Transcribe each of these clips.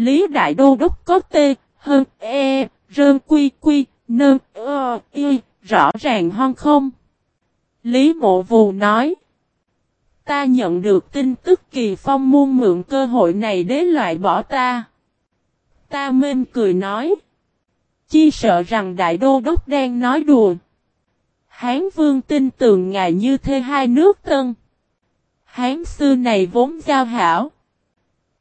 Lý Đại Đô Đốc có T, hơn E, rơn quy quy, nơn, ơ, y, rõ ràng hơn không? Lý Mộ Vù nói. Ta nhận được tin tức Kỳ Phong muôn mượn cơ hội này để loại bỏ ta. Ta mên cười nói. Chi sợ rằng Đại Đô Đốc đang nói đùa. Hán Vương tin tưởng ngài như thế hai nước tân. Hán xưa này vốn giao hảo.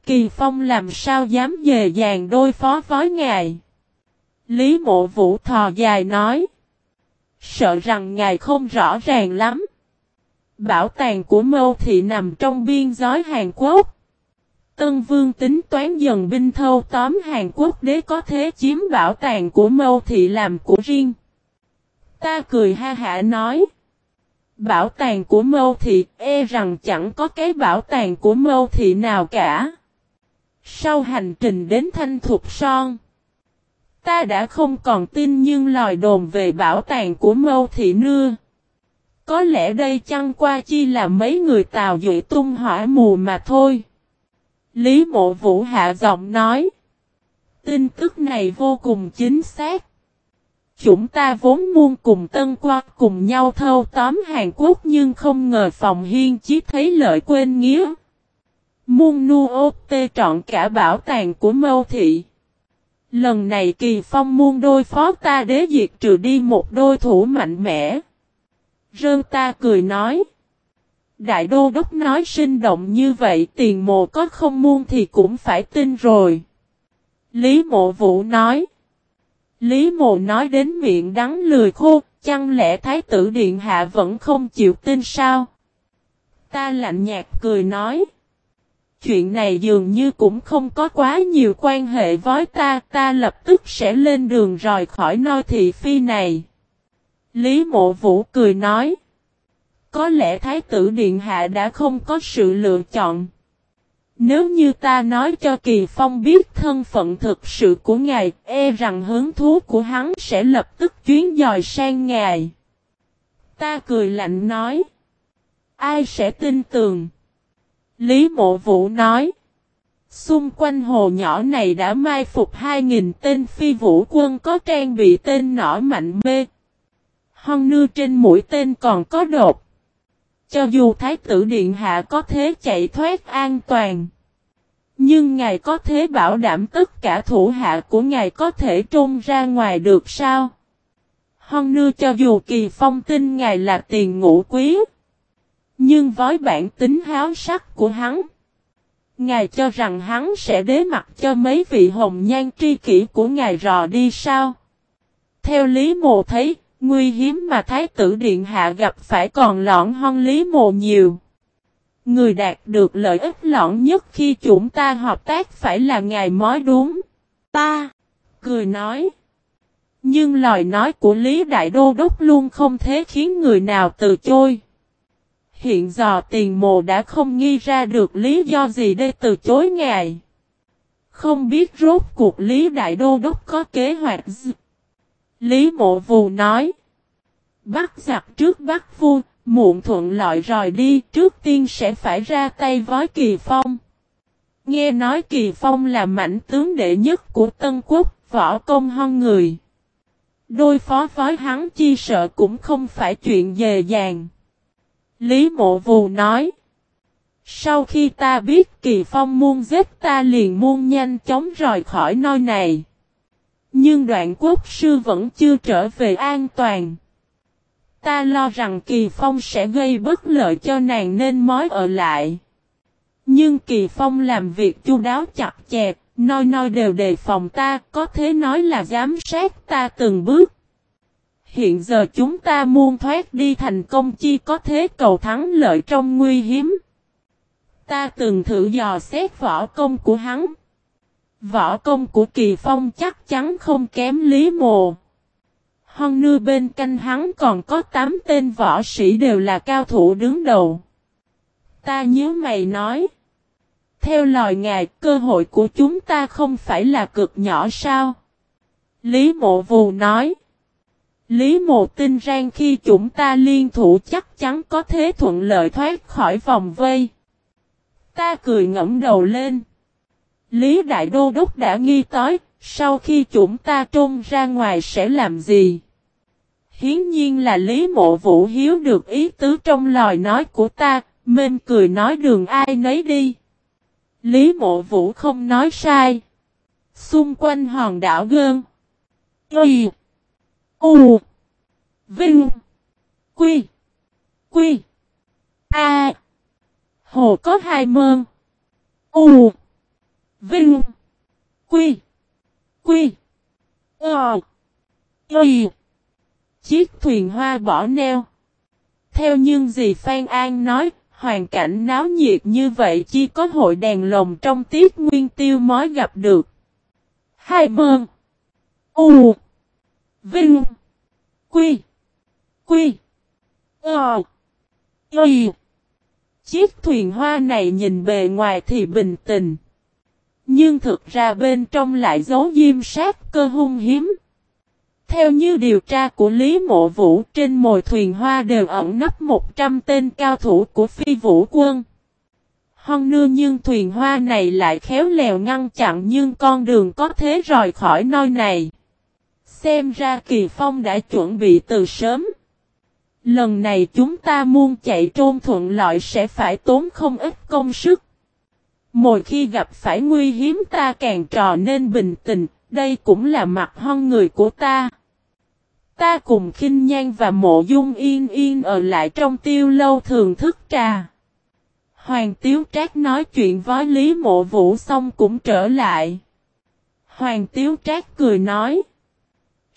Kỳ Phong làm sao dám dề dàng đôi phó với ngài. Lý mộ vũ thò dài nói. Sợ rằng ngài không rõ ràng lắm. Bảo tàng của mâu thị nằm trong biên giới Hàn Quốc. Tân Vương tính toán dần binh thâu tóm Hàn Quốc để có thế chiếm bảo tàng của mâu thị làm của riêng. Ta cười ha hả nói. Bảo tàng của mâu thị e rằng chẳng có cái bảo tàng của mâu thị nào cả. Sau hành trình đến Thanh Thục Son. Ta đã không còn tin nhưng lòi đồn về bảo tàng của mâu thị nưa. Có lẽ đây chăng qua chi là mấy người tào dụy tung hỏa mù mà thôi. Lý mộ vũ hạ giọng nói. Tin tức này vô cùng chính xác. Chúng ta vốn muôn cùng Tân Qua cùng nhau thâu tóm Hàn Quốc nhưng không ngờ phòng hiên chí thấy lợi quên nghĩa. Muôn nu ô tê trọn cả bảo tàng của mâu thị. Lần này kỳ phong muôn đôi phó ta đế diệt trừ đi một đôi thủ mạnh mẽ. Rơn ta cười nói. Đại đô đốc nói sinh động như vậy tiền mộ có không muôn thì cũng phải tin rồi. Lý mộ vũ nói. Lý mộ nói đến miệng đắng lười khô, chăng lẽ thái tử điện hạ vẫn không chịu tin sao? Ta lạnh nhạt cười nói. Chuyện này dường như cũng không có quá nhiều quan hệ với ta, ta lập tức sẽ lên đường rời khỏi nơi thị phi này. Lý mộ vũ cười nói. Có lẽ Thái tử Điện Hạ đã không có sự lựa chọn. Nếu như ta nói cho Kỳ Phong biết thân phận thực sự của ngài, e rằng hứng thú của hắn sẽ lập tức chuyến dòi sang ngài. Ta cười lạnh nói. Ai sẽ tin tưởng? Lý Mộ Vũ nói. Xung quanh hồ nhỏ này đã mai phục 2.000 tên phi vũ quân có trang bị tên nỏ mạnh mê. Hon nư trên mũi tên còn có đột. Cho dù Thái tử Điện Hạ có thế chạy thoát an toàn. Nhưng ngài có thế bảo đảm tất cả thủ hạ của ngài có thể trôn ra ngoài được sao? Hon nư cho dù kỳ phong tin ngài là tiền ngũ quý. Nhưng với bản tính háo sắc của hắn. Ngài cho rằng hắn sẽ đế mặt cho mấy vị hồng nhan tri kỷ của ngài rò đi sao? Theo lý mộ thấy, nguy hiếm mà Thái tử Điện Hạ gặp phải còn lõn hon lý mộ nhiều. Người đạt được lợi ích lõn nhất khi chúng ta hợp tác phải là ngài mới đúng. Ta, cười nói. Nhưng lời nói của Lý Đại Đô Đốc luôn không thế khiến người nào từ chối. Hiện giờ tiền mồ đã không nghi ra được lý do gì để từ chối ngài. Không biết rốt cuộc Lý Đại Đô Đốc có kế hoạch gì. Lý Mộ Vù nói. Bắt giặc trước bắt vua, muộn thuận lợi rồi đi, trước tiên sẽ phải ra tay với Kỳ Phong. Nghe nói Kỳ Phong là mảnh tướng đệ nhất của Tân Quốc, võ công hơn người. Đôi phó phói hắn chi sợ cũng không phải chuyện dề dàng. Lý Mộ Vù nói. Sau khi ta biết Kỳ Phong muôn giết ta liền muôn nhanh chóng rời khỏi nơi này. Nhưng đoạn quốc sư vẫn chưa trở về an toàn. Ta lo rằng Kỳ Phong sẽ gây bất lợi cho nàng nên mới ở lại. Nhưng Kỳ Phong làm việc chu đáo chặt chẽ, nơi nơi đều đề phòng ta, có thể nói là giám sát ta từng bước. Hiện giờ chúng ta muôn thoát đi thành công chi có thế cầu thắng lợi trong nguy hiếm. Ta từng thử dò xét võ công của hắn. Võ công của Kỳ Phong chắc chắn không kém Lý Mồ. Hon nư bên canh hắn còn có 8 tên võ sĩ đều là cao thủ đứng đầu. Ta nhớ mày nói. Theo lời ngài, cơ hội của chúng ta không phải là cực nhỏ sao? Lý mộ vù nói. Lý mộ tin rằng khi chúng ta liên thủ chắc chắn có thế thuận lợi thoát khỏi vòng vây. Ta cười ngẫm đầu lên. Lý Đại Đô Đốc đã nghi tới, sau khi chúng ta trôn ra ngoài sẽ làm gì? Hiến nhiên là Lý Mộ Vũ hiếu được ý tứ trong lời nói của ta, mên cười nói đường ai nấy đi. Lý Mộ Vũ không nói sai. Xung quanh hòn đảo gơn. Y. U. Vinh. Quy. Quy. A. Hồ có hai mơn. U. Vinh. Quy. Quy. Ờ. Y. Chiếc thuyền hoa bỏ neo. Theo nhưng gì Phan An nói, hoàn cảnh náo nhiệt như vậy chỉ có hội đèn lồng trong tiết nguyên tiêu mới gặp được. Hai mơn. U. Vinh. Quy. Quy. Ờ. Y. Chiếc thuyền hoa này nhìn bề ngoài thì bình tĩnh. Nhưng thực ra bên trong lại giấu diêm sát cơ hung hiếm. Theo như điều tra của Lý Mộ Vũ, trên mồi thuyền hoa đều ẩn nấp 100 tên cao thủ của phi vũ quân. Hon nưa nhưng thuyền hoa này lại khéo lèo ngăn chặn nhưng con đường có thế rời khỏi nơi này. Xem ra Kỳ Phong đã chuẩn bị từ sớm. Lần này chúng ta muốn chạy trôn thuận lợi sẽ phải tốn không ít công sức. Mỗi khi gặp phải nguy hiểm ta càng trò nên bình tĩnh, đây cũng là mặt hon người của ta. Ta cùng khinh nhan và mộ dung yên yên ở lại trong tiêu lâu thường thức trà. Hoàng Tiếu Trác nói chuyện với Lý Mộ Vũ xong cũng trở lại. Hoàng Tiếu Trác cười nói.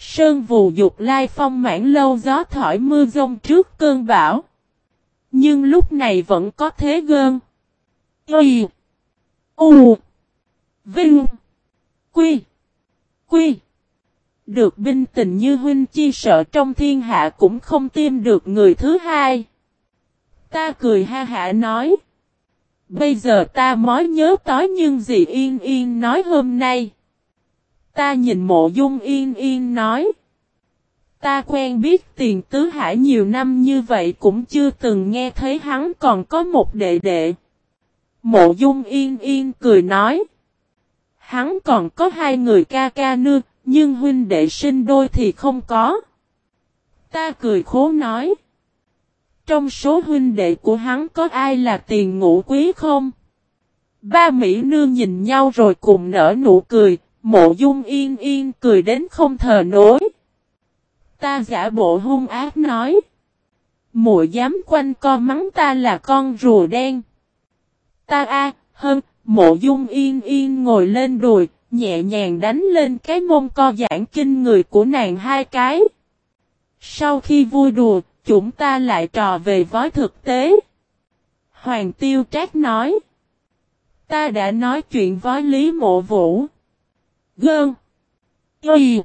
Sơn vù dục lai phong mãn lâu gió thổi mưa rông trước cơn bão. Nhưng lúc này vẫn có thế gơn. Y. U. Vinh. Quy. Quy. Được binh tình như huynh chi sợ trong thiên hạ cũng không tìm được người thứ hai. Ta cười ha hạ nói. Bây giờ ta mới nhớ tối nhưng gì yên yên nói hôm nay. Ta nhìn mộ dung yên yên nói. Ta quen biết tiền tứ hải nhiều năm như vậy cũng chưa từng nghe thấy hắn còn có một đệ đệ. Mộ dung yên yên cười nói. Hắn còn có hai người ca ca nương, nhưng huynh đệ sinh đôi thì không có. Ta cười khố nói. Trong số huynh đệ của hắn có ai là tiền ngũ quý không? Ba Mỹ nương nhìn nhau rồi cùng nở nụ cười, mộ dung yên yên cười đến không thờ nối. Ta giả bộ hung ác nói. Mộ dám quanh co mắng ta là con rùa đen. Ta a hơn, mộ dung yên yên ngồi lên đùi, nhẹ nhàng đánh lên cái mông co giãn kinh người của nàng hai cái. Sau khi vui đùa, chúng ta lại trò về với thực tế. Hoàng tiêu trác nói. Ta đã nói chuyện với Lý Mộ Vũ. Gơn. Y.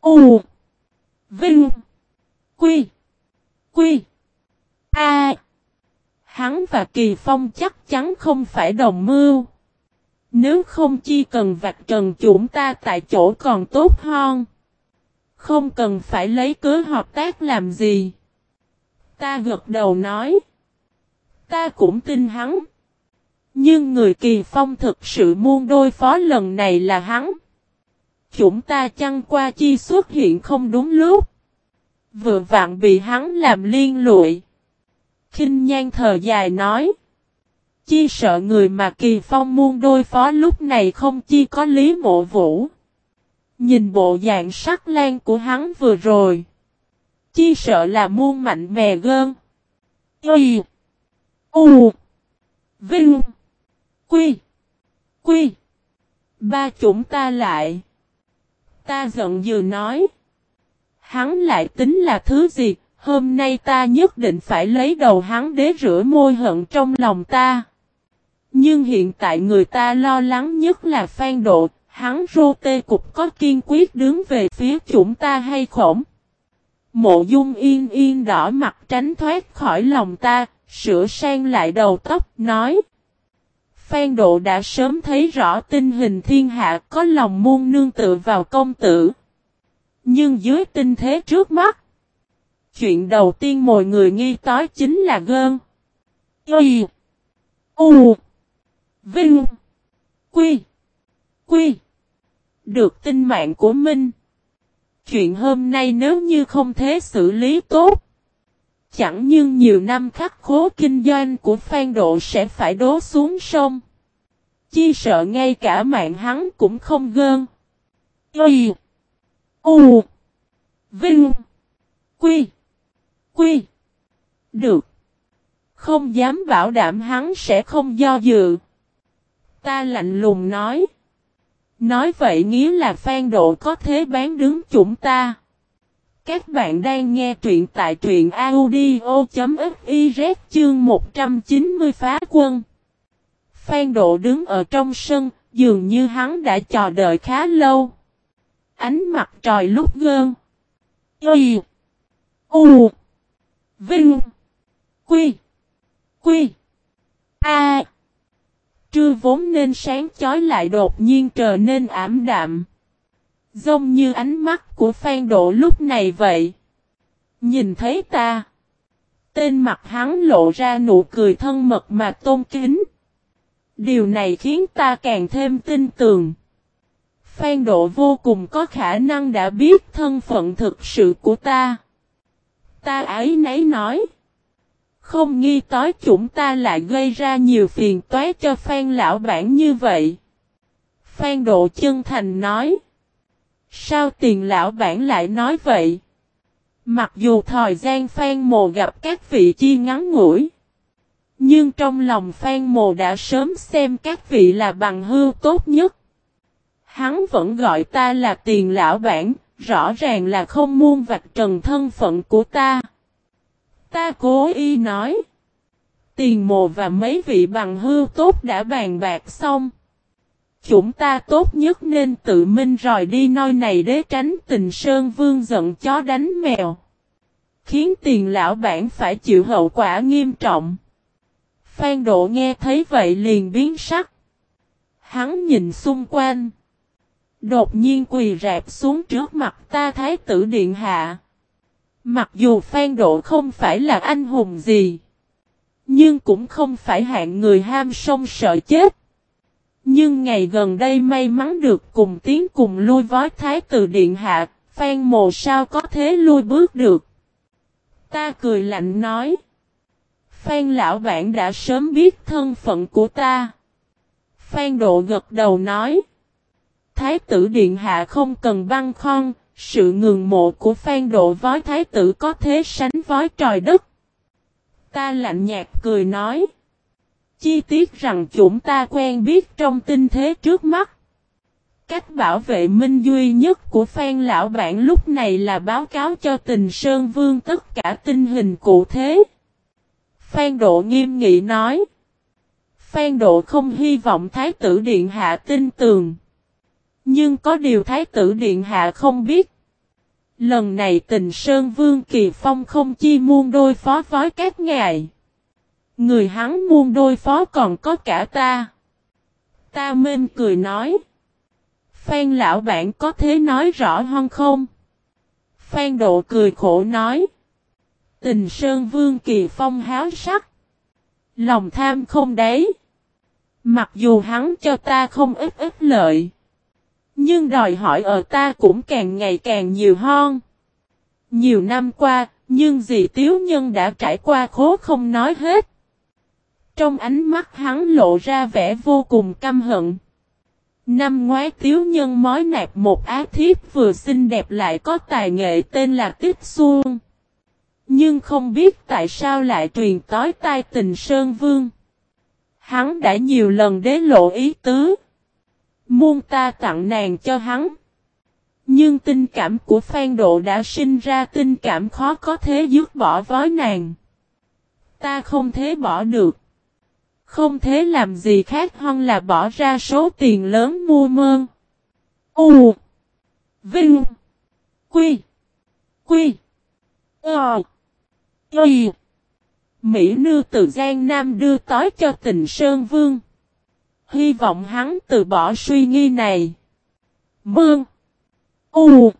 U. Vinh. Quy. Quy. A. Hắn và Kỳ Phong chắc chắn không phải đồng mưu. Nếu không chi cần vạch trần chúng ta tại chỗ còn tốt hơn. Không cần phải lấy cớ hợp tác làm gì. Ta gật đầu nói. Ta cũng tin hắn. Nhưng người kỳ phong thực sự muôn đôi phó lần này là hắn. Chúng ta chăng qua chi xuất hiện không đúng lúc. Vừa vặn bị hắn làm liên lụi. kinh nhan thờ dài nói. Chi sợ người mà kỳ phong muôn đôi phó lúc này không chi có lý mộ vũ. Nhìn bộ dạng sắc lan của hắn vừa rồi. Chi sợ là muôn mạnh mè gơn. Y. U. Vinh. Quy. Quy. Ba chúng ta lại. Ta giận dữ nói. Hắn lại tính là thứ gì, hôm nay ta nhất định phải lấy đầu hắn để rửa môi hận trong lòng ta. Nhưng hiện tại người ta lo lắng nhất là phan độ, hắn rô tê cục có kiên quyết đứng về phía chúng ta hay khổng. Mộ dung yên yên đỏ mặt tránh thoát khỏi lòng ta, sửa sang lại đầu tóc, nói. Phan Độ đã sớm thấy rõ tình hình thiên hạ có lòng muôn nương tự vào công tử. Nhưng dưới tinh thế trước mắt, chuyện đầu tiên mọi người nghi tới chính là gơn. Y. U. Vinh. Quy. Quy. Được tin mạng của Minh. Chuyện hôm nay nếu như không thế xử lý tốt. Chẳng nhưng nhiều năm khắc khố kinh doanh của Phan Độ sẽ phải đố xuống sông. Chi sợ ngay cả mạng hắn cũng không gơn. Y. U. Vinh. Quy. Quy. Được. Không dám bảo đảm hắn sẽ không do dự. Ta lạnh lùng nói. Nói vậy nghĩa là Phan Độ có thế bán đứng chúng ta. Các bạn đang nghe truyện tại truyện audio.fiz chương 190 phá quân. Phan Độ đứng ở trong sân, dường như hắn đã chờ đợi khá lâu. Ánh mặt trời lúc gơn. Y. U. Vinh. Quy. Quy. A. Trưa vốn nên sáng chói lại đột nhiên trở nên ảm đạm. Giống như ánh mắt của Phan Độ lúc này vậy. Nhìn thấy ta. Tên mặt hắn lộ ra nụ cười thân mật mà tôn kính. Điều này khiến ta càng thêm tin tưởng. Phan Độ vô cùng có khả năng đã biết thân phận thực sự của ta. Ta ấy nấy nói. Không nghi tới chúng ta lại gây ra nhiều phiền toái cho Phan lão bản như vậy. Phan Độ chân thành nói. Sao tiền lão bản lại nói vậy? Mặc dù thời gian Phan Mồ gặp các vị chi ngắn ngủi. Nhưng trong lòng Phan Mồ đã sớm xem các vị là bằng hưu tốt nhất. Hắn vẫn gọi ta là tiền lão bản, rõ ràng là không muôn vạch trần thân phận của ta. Ta cố ý nói. Tiền mồ và mấy vị bằng hưu tốt đã bàn bạc xong. Chúng ta tốt nhất nên tự minh rời đi nơi này để tránh tình Sơn Vương giận chó đánh mèo. Khiến tiền lão bản phải chịu hậu quả nghiêm trọng. Phan Độ nghe thấy vậy liền biến sắc. Hắn nhìn xung quanh. Đột nhiên quỳ rạp xuống trước mặt ta Thái tử Điện Hạ. Mặc dù Phan Độ không phải là anh hùng gì. Nhưng cũng không phải hạng người ham sông sợ chết. Nhưng ngày gần đây may mắn được cùng tiến cùng lui với Thái tử Điện Hạ, Phan Mồ sao có thế lui bước được. Ta cười lạnh nói. Phan lão bạn đã sớm biết thân phận của ta. Phan Độ gật đầu nói. Thái tử Điện Hạ không cần băng khon, sự ngừng mộ của Phan Độ với Thái tử có thế sánh với trời đất. Ta lạnh nhạt cười nói. Chi tiết rằng chúng ta quen biết trong tinh thế trước mắt. Cách bảo vệ minh duy nhất của Phan Lão Bản lúc này là báo cáo cho tình Sơn Vương tất cả tình hình cụ thế. Phan Độ nghiêm nghị nói. Phan Độ không hy vọng Thái tử Điện Hạ tin tường. Nhưng có điều Thái tử Điện Hạ không biết. Lần này tình Sơn Vương Kỳ Phong không chi muôn đôi phó với các ngài. Người hắn muôn đôi phó còn có cả ta. Ta mên cười nói. Phan lão bạn có thế nói rõ hơn không? Phan độ cười khổ nói. Tình Sơn Vương Kỳ Phong háo sắc. Lòng tham không đấy. Mặc dù hắn cho ta không ít ít lợi. Nhưng đòi hỏi ở ta cũng càng ngày càng nhiều hơn. Nhiều năm qua, nhưng dì Tiếu Nhân đã trải qua khố không nói hết. Trong ánh mắt hắn lộ ra vẻ vô cùng căm hận. Năm ngoái Tiếu Nhân mói nạp một á thiếp vừa xinh đẹp lại có tài nghệ tên là Tích Xuân. Nhưng không biết tại sao lại truyền tối tai tình Sơn Vương. Hắn đã nhiều lần đế lộ ý tứ. Muôn ta tặng nàng cho hắn. Nhưng tình cảm của Phan Độ đã sinh ra tình cảm khó có thể dứt bỏ với nàng. Ta không thể bỏ được. Không thể làm gì khác hơn là bỏ ra số tiền lớn mua mơn. U. Vinh. Quy. Quy. Ờ. Y. Mỹ nư từ Giang Nam đưa tới cho tình Sơn Vương. Hy vọng hắn từ bỏ suy nghi này. Mương. U.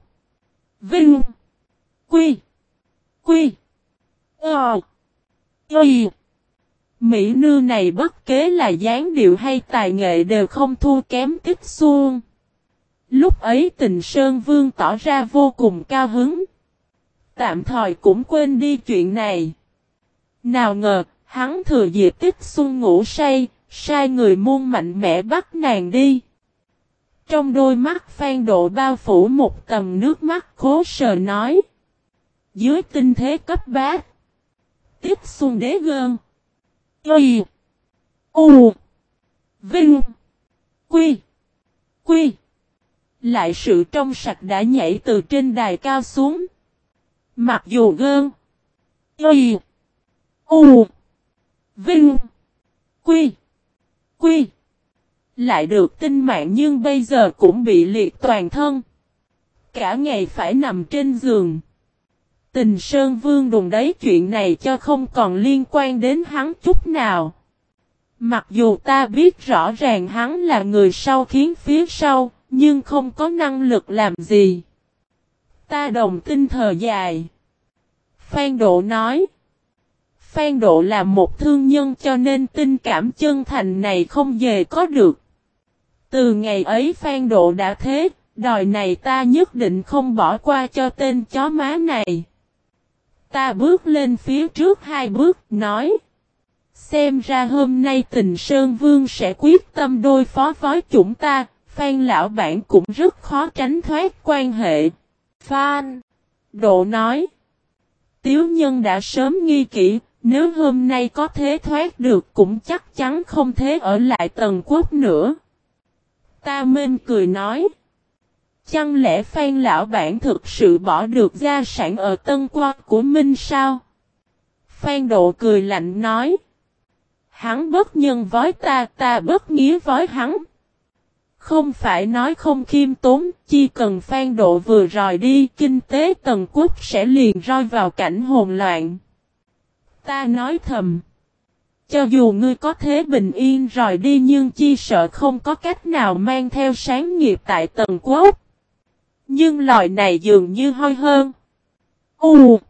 Vinh. Quy. Quy. Ờ. Y. Mỹ nư này bất kế là dáng điệu hay tài nghệ đều không thua kém tích xuông. Lúc ấy tình Sơn Vương tỏ ra vô cùng cao hứng. Tạm thời cũng quên đi chuyện này. Nào ngờ, hắn thừa dịp tích xuân ngủ say, sai người muôn mạnh mẽ bắt nàng đi. Trong đôi mắt phan độ bao phủ một tầm nước mắt khố sờ nói. Dưới tinh thế cấp bát. Tiếp xuân đế gơn. Y. U. Vinh. Quy. Quy. Lại sự trong sạch đã nhảy từ trên đài cao xuống. Mặc dù gơn. Y. U. Vinh. Quy. Quy. Lại được tin mạng nhưng bây giờ cũng bị liệt toàn thân. Cả ngày phải nằm trên giường. Tình Sơn Vương đùng đấy chuyện này cho không còn liên quan đến hắn chút nào. Mặc dù ta biết rõ ràng hắn là người sau khiến phía sau, nhưng không có năng lực làm gì. Ta đồng tin thờ dài. Phan Độ nói. Phan Độ là một thương nhân cho nên tình cảm chân thành này không về có được. Từ ngày ấy Phan Độ đã thế, đòi này ta nhất định không bỏ qua cho tên chó má này. Ta bước lên phía trước hai bước, nói. Xem ra hôm nay tình Sơn Vương sẽ quyết tâm đôi phó với chúng ta, Phan lão bản cũng rất khó tránh thoát quan hệ. Phan, Độ nói. Tiếu nhân đã sớm nghi kỹ, nếu hôm nay có thế thoát được cũng chắc chắn không thế ở lại tầng quốc nữa. Ta minh cười nói. Chẳng lẽ Phan lão bản thực sự bỏ được gia sản ở tân quan của Minh sao? Phan độ cười lạnh nói. Hắn bất nhân với ta, ta bất nghĩa với hắn. Không phải nói không khiêm tốn, chỉ cần Phan độ vừa rời đi, kinh tế tần quốc sẽ liền rơi vào cảnh hồn loạn. Ta nói thầm. Cho dù ngươi có thế bình yên rồi đi nhưng chi sợ không có cách nào mang theo sáng nghiệp tại tầng quốc. Nhưng loại này dường như hôi hơn. U.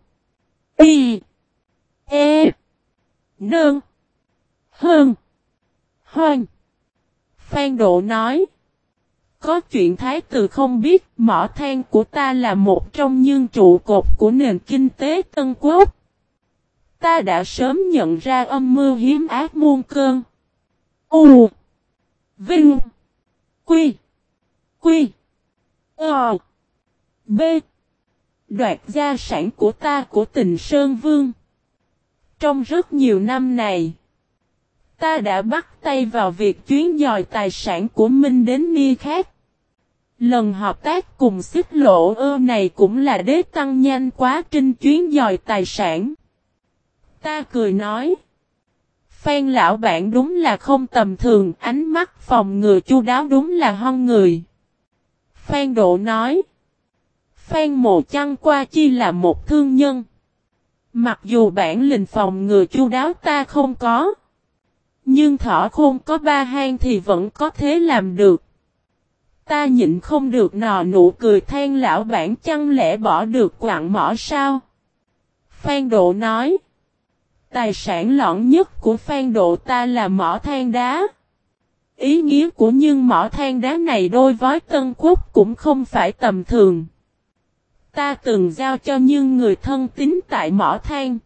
Y. E. Nương. Hơn. Hoan. Phan Độ nói. Có chuyện thái tử không biết, mỏ than của ta là một trong những trụ cột của nền kinh tế Tân Quốc. Ta đã sớm nhận ra âm mưu hiếm ác muôn cơn. U. Vinh. Quy. Quy. Ờ. B. Đoạt gia sản của ta của tình Sơn Vương. Trong rất nhiều năm này, ta đã bắt tay vào việc chuyến dòi tài sản của Minh đến Ni khác. Lần hợp tác cùng xích lộ ơ này cũng là đế tăng nhanh quá trình chuyến dòi tài sản. Ta cười nói. Phan lão bạn đúng là không tầm thường, ánh mắt phòng ngừa chu đáo đúng là hon người. Phan độ nói. Phan mộ chăng qua chi là một thương nhân. Mặc dù bản lình phòng ngừa chu đáo ta không có. Nhưng thỏ khôn có ba hang thì vẫn có thế làm được. Ta nhịn không được nò nụ cười than lão bản chăng lẽ bỏ được quặng mỏ sao? Phan Độ nói. Tài sản lõn nhất của Phan Độ ta là mỏ than đá. Ý nghĩa của nhưng mỏ than đá này đôi với Tân Quốc cũng không phải tầm thường. Ta từng giao cho nhưng người thân tín tại mỏ than.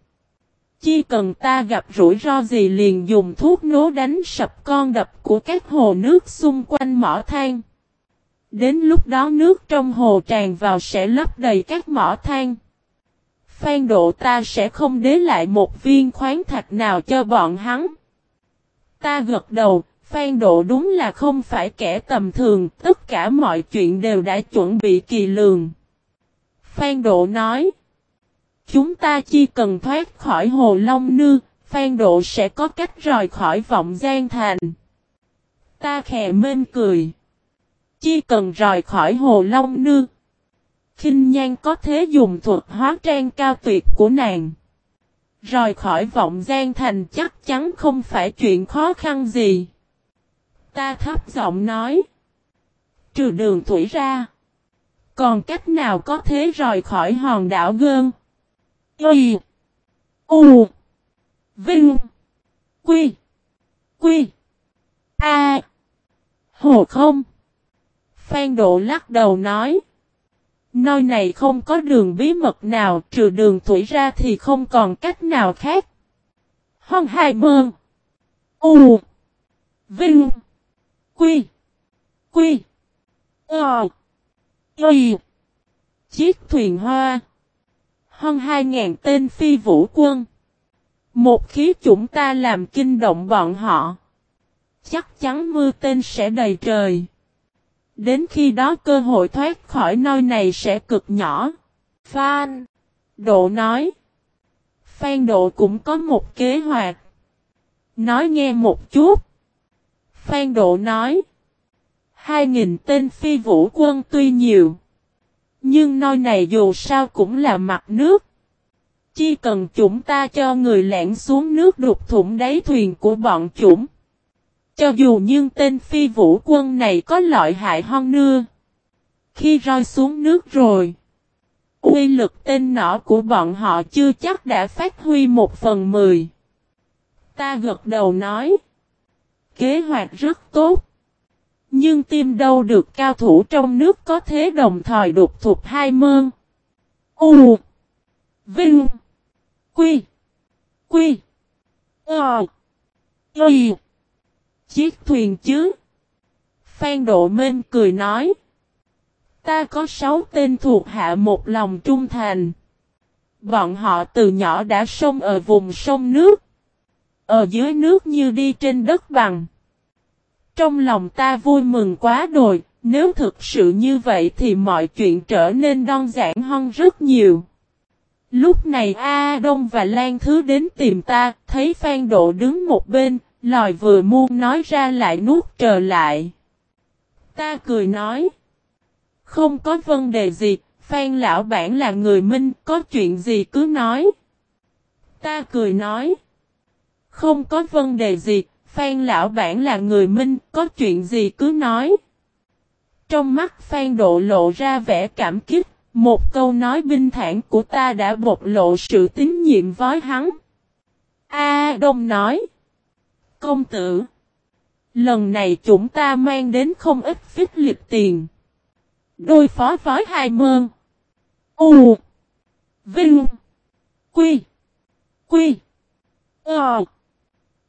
Chỉ cần ta gặp rủi ro gì liền dùng thuốc nố đánh sập con đập của các hồ nước xung quanh mỏ than. Đến lúc đó nước trong hồ tràn vào sẽ lấp đầy các mỏ than. Phan độ ta sẽ không để lại một viên khoáng thạch nào cho bọn hắn. Ta gật đầu, Phan độ đúng là không phải kẻ tầm thường, tất cả mọi chuyện đều đã chuẩn bị kỳ lường. Phan độ nói, chúng ta chỉ cần thoát khỏi hồ Long Nư, Phan độ sẽ có cách rời khỏi vọng gian thành. Ta khè mên cười. Chỉ cần rời khỏi hồ Long Nư, khinh nhan có thế dùng thuật hóa trang cao tuyệt của nàng. Rời khỏi vọng gian thành chắc chắn không phải chuyện khó khăn gì. Ta thấp giọng nói. Trừ đường thủy ra. Còn cách nào có thế rời khỏi hòn đảo gơn? Y. U. Vinh. Quy. Quy. A. Hồ không. Phan Độ lắc đầu nói. Nơi này không có đường bí mật nào, trừ đường thủy ra thì không còn cách nào khác. hòn hai mơn. U. Vinh. Quy. Quy. Ờ. Y. Chiếc thuyền hoa. Hơn hai ngàn tên phi vũ quân. Một khí chúng ta làm kinh động bọn họ. Chắc chắn mưa tên sẽ đầy trời. Đến khi đó cơ hội thoát khỏi nơi này sẽ cực nhỏ. Phan. Độ nói. Phan Độ cũng có một kế hoạch. Nói nghe một chút. Phan Độ nói. Hai nghìn tên phi vũ quân tuy nhiều. Nhưng nơi này dù sao cũng là mặt nước. Chỉ cần chúng ta cho người lẻn xuống nước đục thủng đáy thuyền của bọn chúng. Cho dù nhưng tên phi vũ quân này có lợi hại hon nưa. Khi rơi xuống nước rồi. Uy lực tên nỏ của bọn họ chưa chắc đã phát huy một phần mười. Ta gật đầu nói. Kế hoạch rất tốt. Nhưng tim đâu được cao thủ trong nước có thế đồng thời đục thuộc hai mơn. U. Vinh. Quy. Quy. Ờ. Y. Chiếc thuyền chứ. Phan Độ Minh cười nói. Ta có sáu tên thuộc hạ một lòng trung thành. Bọn họ từ nhỏ đã sông ở vùng sông nước. Ở dưới nước như đi trên đất bằng. Trong lòng ta vui mừng quá đồi, nếu thực sự như vậy thì mọi chuyện trở nên đơn giản hơn rất nhiều. Lúc này A Đông và Lan Thứ đến tìm ta, thấy Phan Độ đứng một bên, lòi vừa muôn nói ra lại nuốt trở lại. Ta cười nói. Không có vấn đề gì, Phan Lão Bản là người minh, có chuyện gì cứ nói. Ta cười nói. Không có vấn đề gì, Phan lão bản là người minh, có chuyện gì cứ nói. Trong mắt Phan Độ lộ ra vẻ cảm kích, một câu nói binh thản của ta đã bộc lộ sự tín nhiệm với hắn. A Đông nói. Công tử. Lần này chúng ta mang đến không ít phích liệt tiền. Đôi phó với hai mơn. U. Vinh. Quy. Quy. Ờ.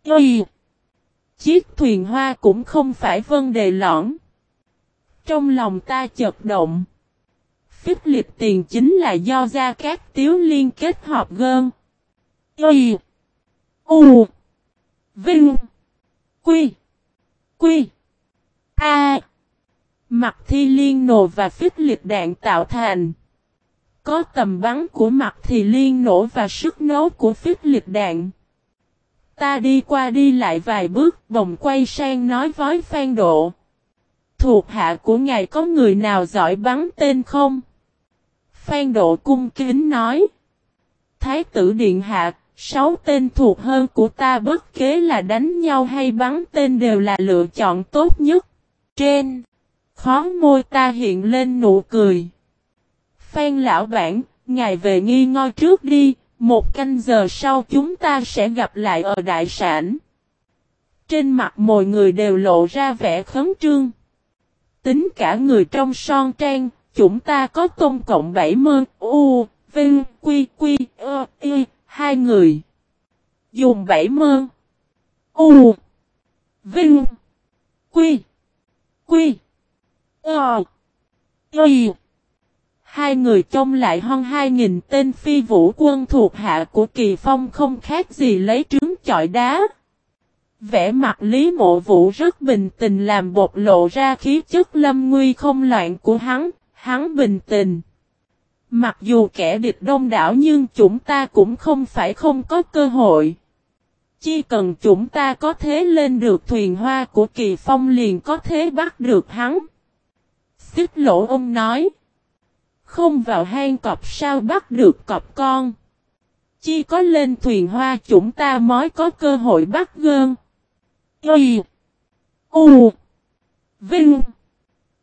Y. Chiếc thuyền hoa cũng không phải vấn đề lõn. Trong lòng ta chật động. Phích liệt tiền chính là do gia các tiếu liên kết hợp gơn. Y. U. Vinh. Quy. Quy. A. Mặt thi liên nổ và phích liệt đạn tạo thành. Có tầm bắn của mặt thì liên nổ và sức nấu của phích liệt đạn. Ta đi qua đi lại vài bước, vòng quay sang nói với Phan Độ. Thuộc hạ của ngài có người nào giỏi bắn tên không? Phan Độ cung kính nói. Thái tử Điện Hạ, sáu tên thuộc hơn của ta bất kế là đánh nhau hay bắn tên đều là lựa chọn tốt nhất. Trên, khó môi ta hiện lên nụ cười. Phan lão bản, ngài về nghi ngơi trước đi, một canh giờ sau chúng ta sẽ gặp lại ở đại sản. Trên mặt mọi người đều lộ ra vẻ khấn trương. Tính cả người trong son trang, chúng ta có tổng cộng 70 u, vinh, quy, quy, ơ, y, hai người. Dùng 70 u, vinh, quy, quy, ơ, y. Hai người trông lại hơn hai nghìn tên phi vũ quân thuộc hạ của Kỳ Phong không khác gì lấy trứng chọi đá. vẻ mặt Lý Mộ Vũ rất bình tình làm bộc lộ ra khí chất lâm nguy không loạn của hắn, hắn bình tình. Mặc dù kẻ địch đông đảo nhưng chúng ta cũng không phải không có cơ hội. Chỉ cần chúng ta có thế lên được thuyền hoa của Kỳ Phong liền có thế bắt được hắn. Xích lỗ ông nói. Không vào hang cọp sao bắt được cọp con. Chỉ có lên thuyền hoa chúng ta mới có cơ hội bắt gơn. Y. U. Vinh.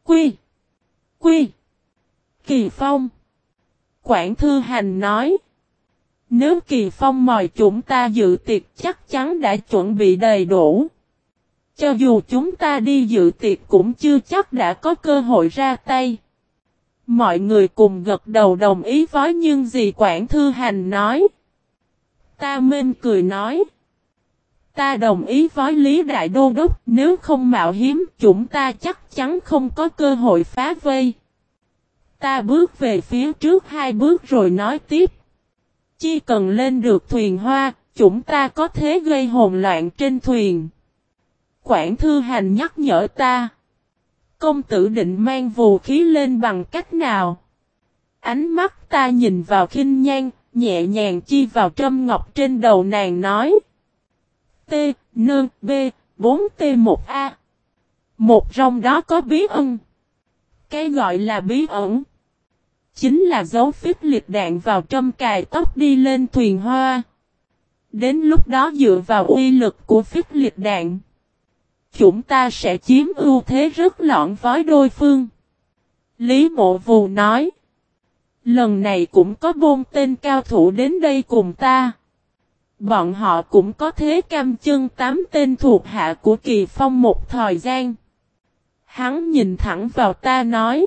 Quy. Quy. Kỳ Phong. Quảng Thư Hành nói. Nếu Kỳ Phong mời chúng ta dự tiệc chắc chắn đã chuẩn bị đầy đủ. Cho dù chúng ta đi dự tiệc cũng chưa chắc đã có cơ hội ra tay. Mọi người cùng gật đầu đồng ý với nhưng gì Quảng Thư Hành nói. Ta Minh cười nói. Ta đồng ý với Lý Đại Đô Đốc nếu không mạo hiếm chúng ta chắc chắn không có cơ hội phá vây. Ta bước về phía trước hai bước rồi nói tiếp. Chỉ cần lên được thuyền hoa, chúng ta có thế gây hồn loạn trên thuyền. Quảng Thư Hành nhắc nhở ta. Công tử định mang vũ khí lên bằng cách nào? Ánh mắt ta nhìn vào khinh nhan, nhẹ nhàng chi vào trâm ngọc trên đầu nàng nói. T, N, B, 4T1A. Một rong đó có bí ẩn, Cái gọi là bí ẩn. Chính là dấu phép liệt đạn vào trâm cài tóc đi lên thuyền hoa. Đến lúc đó dựa vào uy lực của phép liệt đạn. Chúng ta sẽ chiếm ưu thế rất lọn với đôi phương. Lý mộ vù nói. Lần này cũng có bôn tên cao thủ đến đây cùng ta. Bọn họ cũng có thế cam chân tám tên thuộc hạ của Kỳ Phong một thời gian. Hắn nhìn thẳng vào ta nói.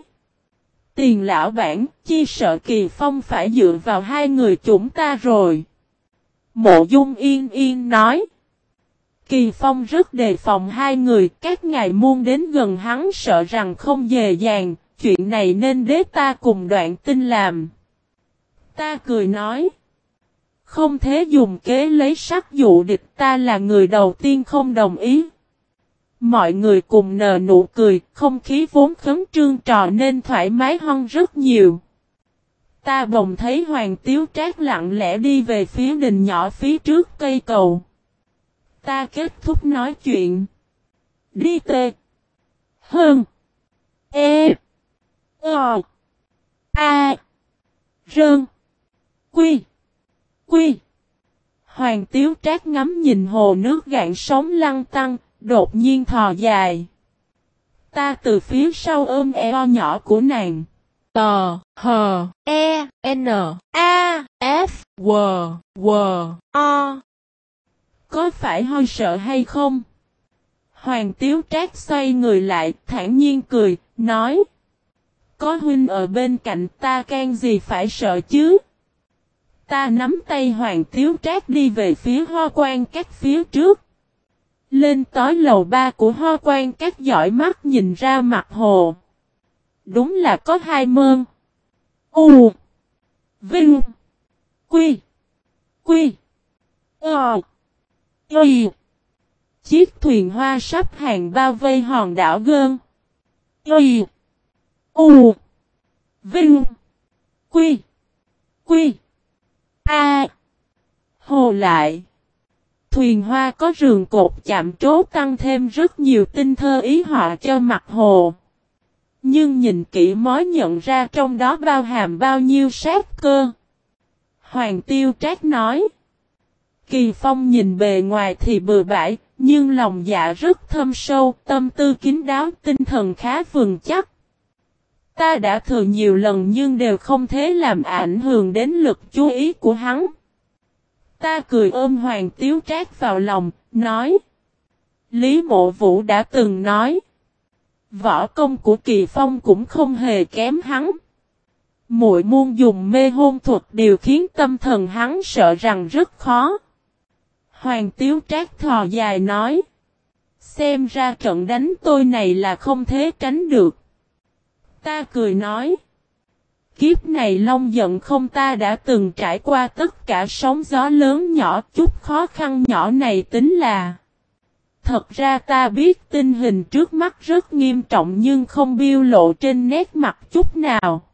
Tiền lão bản, chi sợ Kỳ Phong phải dựa vào hai người chúng ta rồi. Mộ Dung Yên Yên nói. Kỳ Phong rất đề phòng hai người, các ngài muôn đến gần hắn sợ rằng không dễ dàng, chuyện này nên đế ta cùng đoạn tin làm. Ta cười nói. Không thế dùng kế lấy sắc dụ địch ta là người đầu tiên không đồng ý. Mọi người cùng nở nụ cười, không khí vốn khấn trương trò nên thoải mái hơn rất nhiều. Ta bồng thấy Hoàng Tiếu Trác lặng lẽ đi về phía đình nhỏ phía trước cây cầu. Ta kết thúc nói chuyện. Đi tê. Hơn. E. Ờ. A. Rơn. Quy. Quy. Hoàng Tiếu Trác ngắm nhìn hồ nước gạn sóng lăng tăng, đột nhiên thò dài. Ta từ phía sau ôm eo nhỏ của nàng. Tờ, H, E, N, A, F, W, W, O. Có phải hơi sợ hay không? Hoàng Tiếu Trác xoay người lại, thản nhiên cười, nói. Có huynh ở bên cạnh ta can gì phải sợ chứ? Ta nắm tay Hoàng Tiếu Trác đi về phía ho quan các phía trước. Lên tối lầu ba của ho quan các giỏi mắt nhìn ra mặt hồ. Đúng là có hai mơn. U. Vinh. Quy. Quy. Ờ. Y. Chiếc thuyền hoa sắp hàng bao vây hòn đảo gơn. Y. U. Vinh. Quy. Quy. A. Hồ lại. Thuyền hoa có rường cột chạm trố tăng thêm rất nhiều tinh thơ ý họa cho mặt hồ. Nhưng nhìn kỹ mới nhận ra trong đó bao hàm bao nhiêu sát cơ. Hoàng tiêu trác nói. Kỳ Phong nhìn bề ngoài thì bừa bãi, nhưng lòng dạ rất thâm sâu, tâm tư kín đáo, tinh thần khá vững chắc. Ta đã thử nhiều lần nhưng đều không thể làm ảnh hưởng đến lực chú ý của hắn. Ta cười ôm Hoàng Tiếu Trác vào lòng, nói. Lý Mộ Vũ đã từng nói. Võ công của Kỳ Phong cũng không hề kém hắn. Muội muôn dùng mê hôn thuật điều khiến tâm thần hắn sợ rằng rất khó. Hoàng Tiếu Trác thò dài nói. Xem ra trận đánh tôi này là không thể tránh được. Ta cười nói. Kiếp này long giận không ta đã từng trải qua tất cả sóng gió lớn nhỏ, chút khó khăn nhỏ này tính là. Thật ra ta biết tình hình trước mắt rất nghiêm trọng nhưng không biêu lộ trên nét mặt chút nào.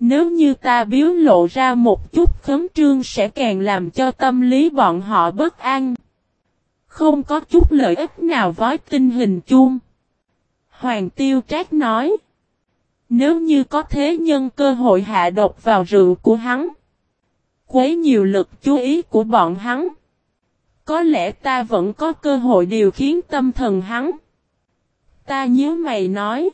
Nếu như ta biếu lộ ra một chút khấm trương sẽ càng làm cho tâm lý bọn họ bất an. Không có chút lợi ích nào với tình hình chung. Hoàng Tiêu Trác nói. Nếu như có thế nhân cơ hội hạ độc vào rượu của hắn. Quấy nhiều lực chú ý của bọn hắn. Có lẽ ta vẫn có cơ hội điều khiến tâm thần hắn. Ta nhớ mày nói.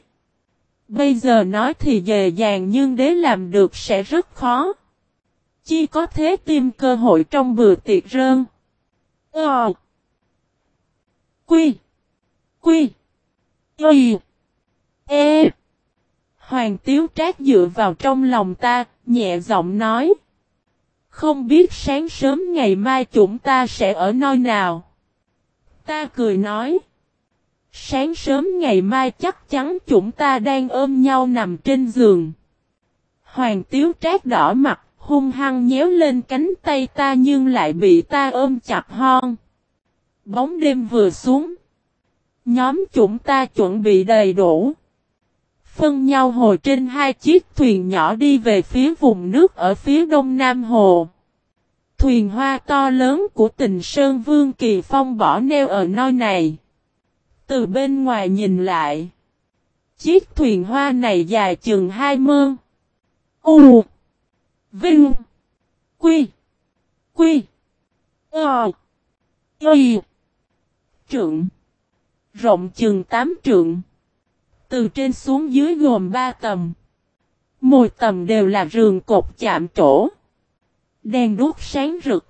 Bây giờ nói thì dễ dàng nhưng để làm được sẽ rất khó. Chi có thế tìm cơ hội trong bữa tiệc rơn. Ờ. Quy. Quy. Quy. E. Hoàng Tiếu Trác dựa vào trong lòng ta, nhẹ giọng nói. Không biết sáng sớm ngày mai chúng ta sẽ ở nơi nào. Ta cười nói. Sáng sớm ngày mai chắc chắn chúng ta đang ôm nhau nằm trên giường. Hoàng Tiếu Trác đỏ mặt, hung hăng nhéo lên cánh tay ta nhưng lại bị ta ôm chặt hon. Bóng đêm vừa xuống. Nhóm chúng ta chuẩn bị đầy đủ. Phân nhau hồi trên hai chiếc thuyền nhỏ đi về phía vùng nước ở phía đông nam hồ. Thuyền hoa to lớn của tình Sơn Vương Kỳ Phong bỏ neo ở nơi này. Từ bên ngoài nhìn lại. Chiếc thuyền hoa này dài chừng hai mơn. U. Vinh. Quy. Quy. Ờ. Y. Trượng. Rộng chừng tám trượng. Từ trên xuống dưới gồm ba tầm. Mỗi tầm đều là rường cột chạm trổ. Đèn đuốc sáng rực.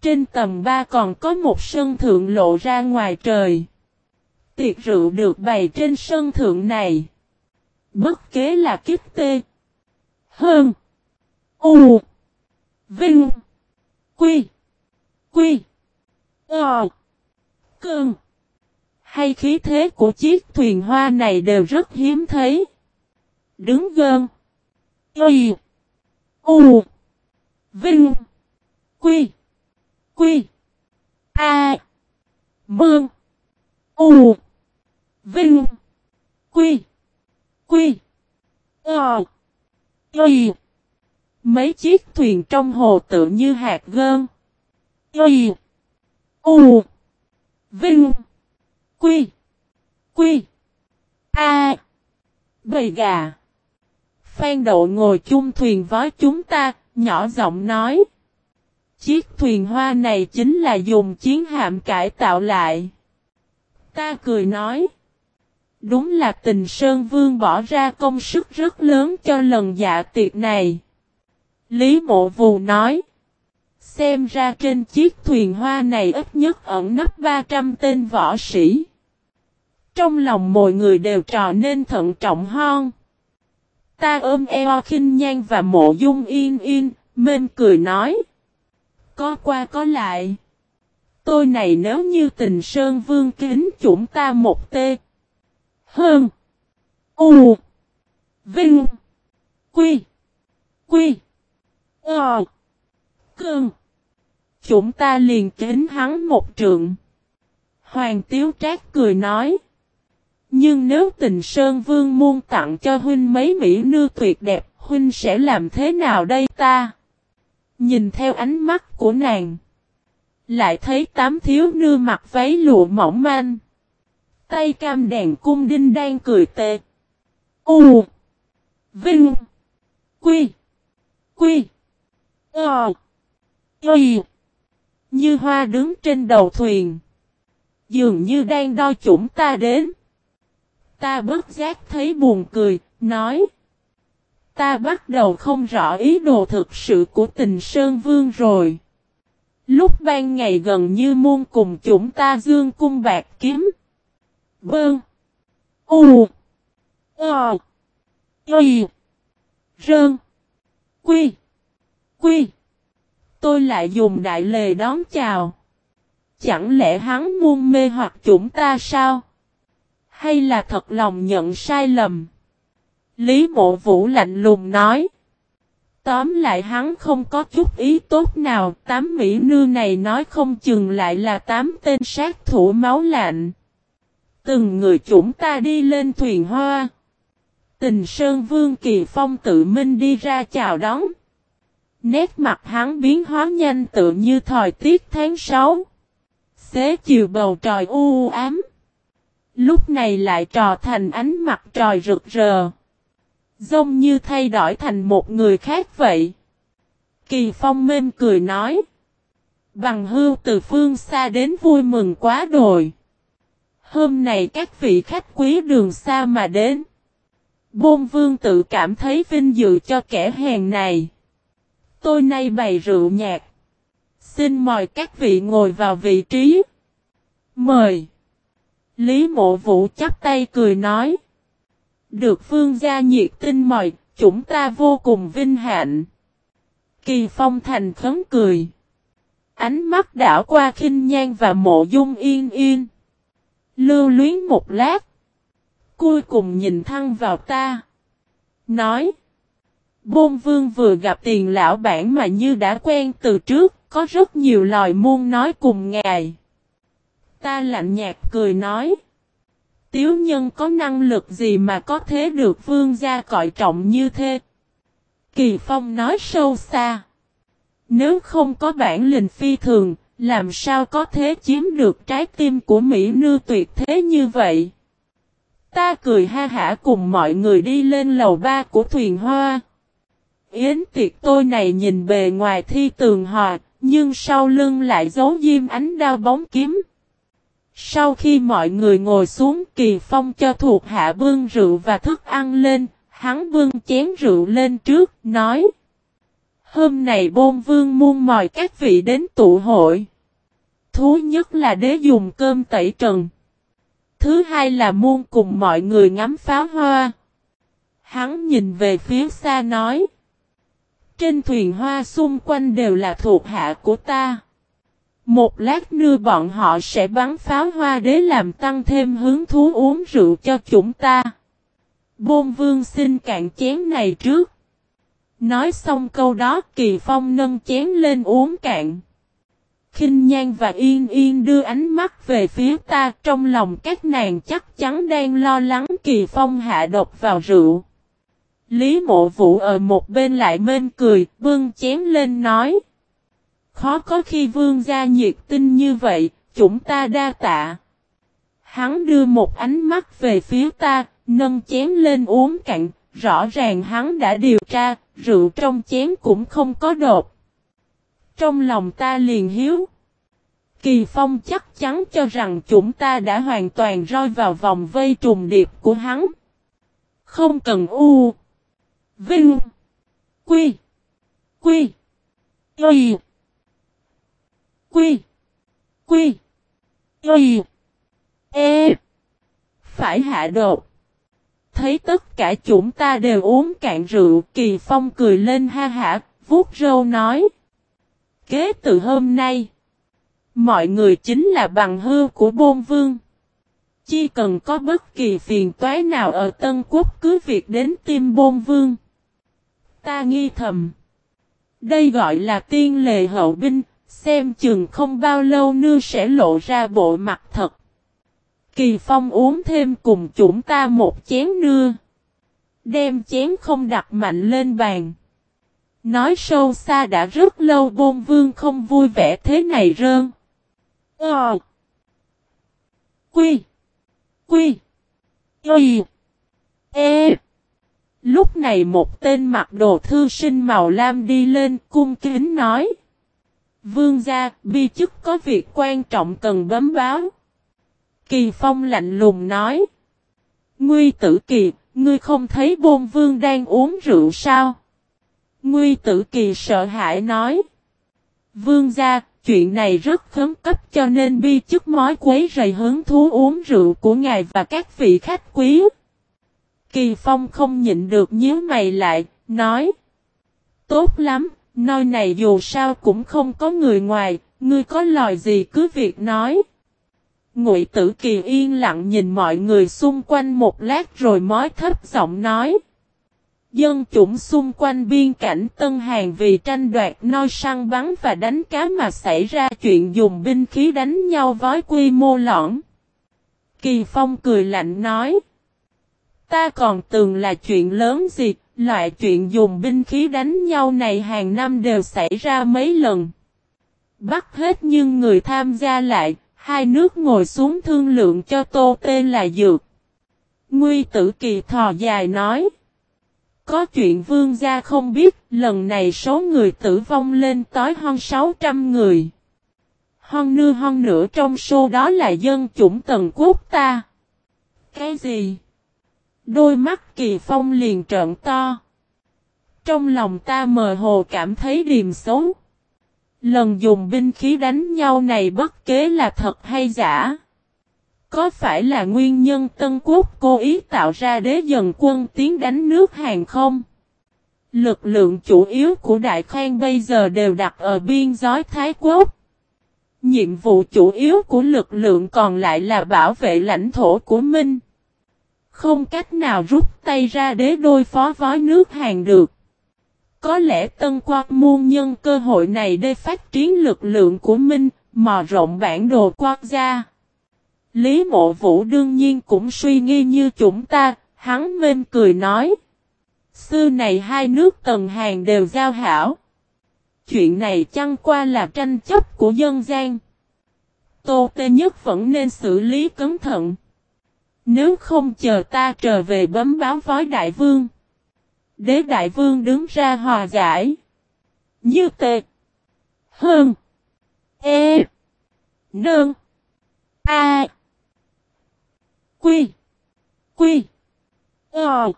Trên tầm ba còn có một sân thượng lộ ra ngoài trời. Tiệc rượu được bày trên sân thượng này. Bất kế là kiếp tê. Hơn. U. Vinh. Quy. Quy. Ờ. Cơn. Hay khí thế của chiếc thuyền hoa này đều rất hiếm thấy. Đứng gơn. Y. U. Vinh. Quy. Quy. A. Mương. U. Vinh. Quy. Quy. Ờ. Y. Mấy chiếc thuyền trong hồ tự như hạt gơn. Y. U. Vinh. Quy. Quy. A. Bầy gà. Phan đậu ngồi chung thuyền với chúng ta, nhỏ giọng nói. Chiếc thuyền hoa này chính là dùng chiến hạm cải tạo lại. Ta cười nói. Đúng là tình Sơn Vương bỏ ra công sức rất lớn cho lần dạ tiệc này. Lý Mộ Vù nói. Xem ra trên chiếc thuyền hoa này ít nhất ẩn nấp 300 tên võ sĩ. Trong lòng mọi người đều trò nên thận trọng hơn. Ta ôm eo khinh nhan và mộ dung yên yên, mên cười nói. Có qua có lại. Tôi này nếu như tình sơn vương kính chúng ta một tê. Hơn. U. Vinh. Quy. Quy. Ờ. Cơn. Chúng ta liền kính hắn một trượng. Hoàng Tiếu Trác cười nói. Nhưng nếu tình Sơn Vương muôn tặng cho huynh mấy mỹ nư tuyệt đẹp, huynh sẽ làm thế nào đây ta? Nhìn theo ánh mắt của nàng. Lại thấy tám thiếu nư mặc váy lụa mỏng manh. Tay cam đèn cung đinh đang cười tê. U. Vinh. Quy. Quy. Ờ. quy Như hoa đứng trên đầu thuyền. Dường như đang đo chúng ta đến. Ta bất giác thấy buồn cười, nói. Ta bắt đầu không rõ ý đồ thực sự của tình Sơn Vương rồi. Lúc ban ngày gần như muôn cùng chúng ta dương cung bạc kiếm. Bơn. U. Ờ. Y. Rơn. Quy. Quy. Tôi lại dùng đại lề đón chào. Chẳng lẽ hắn muôn mê hoặc chúng ta sao? Hay là thật lòng nhận sai lầm? Lý mộ vũ lạnh lùng nói. Tóm lại hắn không có chút ý tốt nào, tám mỹ nương này nói không chừng lại là tám tên sát thủ máu lạnh. Từng người chúng ta đi lên thuyền hoa. Tình Sơn Vương Kỳ Phong tự minh đi ra chào đón. Nét mặt hắn biến hóa nhanh tự như thời tiết tháng 6. Xế chiều bầu trời u ám. Lúc này lại trò thành ánh mặt trời rực rỡ. Giống như thay đổi thành một người khác vậy. Kỳ Phong mêm cười nói. Bằng hưu từ phương xa đến vui mừng quá đồi. Hôm nay các vị khách quý đường xa mà đến. Bôn vương tự cảm thấy vinh dự cho kẻ hèn này. tôi nay bày rượu nhạc. Xin mời các vị ngồi vào vị trí. Mời. Lý mộ vũ chắp tay cười nói. Được vương gia nhiệt tin mời, chúng ta vô cùng vinh hạnh. Kỳ phong thành khấn cười. Ánh mắt đảo qua khinh nhan và mộ dung yên yên. Lưu luyến một lát. Cuối cùng nhìn thăng vào ta. Nói. Bôn vương vừa gặp tiền lão bản mà như đã quen từ trước, có rất nhiều lời muôn nói cùng ngài. Ta lạnh nhạt cười nói. Tiếu nhân có năng lực gì mà có thế được vương gia coi trọng như thế? Kỳ Phong nói sâu xa. Nếu không có bản lĩnh phi thường, làm sao có thế chiếm được trái tim của Mỹ nư tuyệt thế như vậy? Ta cười ha hả cùng mọi người đi lên lầu ba của thuyền hoa. Yến tiệc tôi này nhìn bề ngoài thi tường hòa, nhưng sau lưng lại giấu diêm ánh đao bóng kiếm. Sau khi mọi người ngồi xuống kỳ phong cho thuộc hạ bưng rượu và thức ăn lên, hắn bưng chén rượu lên trước, nói. Hôm nay bôn vương muôn mời các vị đến tụ hội. Thú nhất là đế dùng cơm tẩy trần. Thứ hai là muôn cùng mọi người ngắm pháo hoa. Hắn nhìn về phía xa nói. Trên thuyền hoa xung quanh đều là thuộc hạ của ta. Một lát nữa bọn họ sẽ bắn pháo hoa để làm tăng thêm hứng thú uống rượu cho chúng ta. Bôn vương xin cạn chén này trước. Nói xong câu đó Kỳ Phong nâng chén lên uống cạn. kinh Nhan và Yên Yên đưa ánh mắt về phía ta trong lòng các nàng chắc chắn đang lo lắng Kỳ Phong hạ độc vào rượu. Lý mộ vũ ở một bên lại mên cười, bưng chén lên nói. Khó có khi vương gia nhiệt tinh như vậy, chúng ta đa tạ. Hắn đưa một ánh mắt về phía ta, nâng chén lên uống cạn, rõ ràng hắn đã điều tra, rượu trong chén cũng không có đột. Trong lòng ta liền hiếu. Kỳ Phong chắc chắn cho rằng chúng ta đã hoàn toàn rơi vào vòng vây trùng điệp của hắn. Không cần u. Vinh. Quy. Quy. Y. Quy. Quy. Y. E. Phải hạ đột. Thấy tất cả chúng ta đều uống cạn rượu, Kỳ Phong cười lên ha hả, vuốt râu nói. Kế từ hôm nay, mọi người chính là bằng hư của bôn vương. Chỉ cần có bất kỳ phiền toái nào ở Tân Quốc cứ việc đến tim bôn vương. Ta nghi thầm. Đây gọi là tiên lệ hậu binh, xem chừng không bao lâu nữa sẽ lộ ra bộ mặt thật. Kỳ Phong uống thêm cùng chúng ta một chén nưa. Đem chén không đặt mạnh lên bàn. Nói sâu xa đã rất lâu bôn vương không vui vẻ thế này rơn. Ờ. Quy. Quy. Quy. E. Lúc này một tên mặc đồ thư sinh màu lam đi lên cung kính nói. Vương gia, bi chức có việc quan trọng cần bấm báo. Kỳ Phong lạnh lùng nói. Nguy tử kỳ, ngươi không thấy bôn vương đang uống rượu sao? Nguy tử kỳ sợ hãi nói. Vương gia, chuyện này rất khấn cấp cho nên bi chức mói quấy rầy hứng thú uống rượu của ngài và các vị khách quý. Kỳ Phong không nhịn được nhíu mày lại, nói. Tốt lắm, nơi này dù sao cũng không có người ngoài, ngươi có lời gì cứ việc nói. Ngụy Tử Kỳ yên lặng nhìn mọi người xung quanh một lát rồi mới thấp giọng nói. Dân chủng xung quanh biên cảnh Tân Hàn vì tranh đoạt noi săn bắn và đánh cá mà xảy ra chuyện dùng binh khí đánh nhau với quy mô lõn. Kỳ Phong cười lạnh nói. Ta còn tưởng là chuyện lớn gì, loại chuyện dùng binh khí đánh nhau này hàng năm đều xảy ra mấy lần. Bắt hết nhưng người tham gia lại, Hai nước ngồi xuống thương lượng cho tô tên là Dược. Nguy tử kỳ thò dài nói. Có chuyện vương gia không biết, lần này số người tử vong lên tới hơn 600 người. Hơn nưa hơn nữa trong số đó là dân chủng tần quốc ta. Cái gì? Đôi mắt kỳ phong liền trợn to. Trong lòng ta mờ hồ cảm thấy điềm xấu. Lần dùng binh khí đánh nhau này bất kế là thật hay giả. Có phải là nguyên nhân Tân Quốc cố ý tạo ra đế dần quân tiến đánh nước Hàn không? Lực lượng chủ yếu của Đại Khang bây giờ đều đặt ở biên giới Thái Quốc. Nhiệm vụ chủ yếu của lực lượng còn lại là bảo vệ lãnh thổ của Minh. Không cách nào rút tay ra để đối phó với nước Hàn được. Có lẽ Tân Quan muôn nhân cơ hội này để phát triển lực lượng của mình mò rộng bản đồ quốc gia. Lý mộ vũ đương nhiên cũng suy nghi như chúng ta, hắn mên cười nói. Xưa này hai nước tần hàng đều giao hảo. Chuyện này chăng qua là tranh chấp của dân gian. Tô Tê Nhất vẫn nên xử lý cẩn thận. Nếu không chờ ta trở về bấm báo với đại vương. Đế đại vương đứng ra hòa giải. Như tệ. Hơn. E. Nương. A. Quy. Quy. Ờ.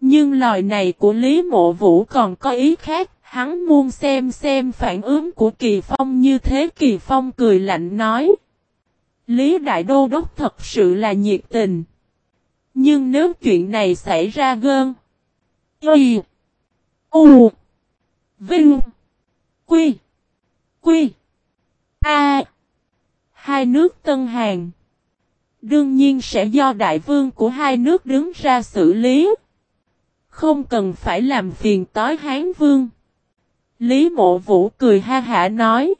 Nhưng lời này của Lý Mộ Vũ còn có ý khác, hắn muốn xem xem phản ứng của Kỳ Phong như thế Kỳ Phong cười lạnh nói. Lý Đại Đô Đốc thật sự là nhiệt tình. Nhưng nếu chuyện này xảy ra gơn. Y. U. Vinh. Quy. Quy. A. Hai nước Tân Hàn. Đương nhiên sẽ do đại vương của hai nước đứng ra xử lý. Không cần phải làm phiền tối Hán Vương. Lý mộ vũ cười ha hả nói.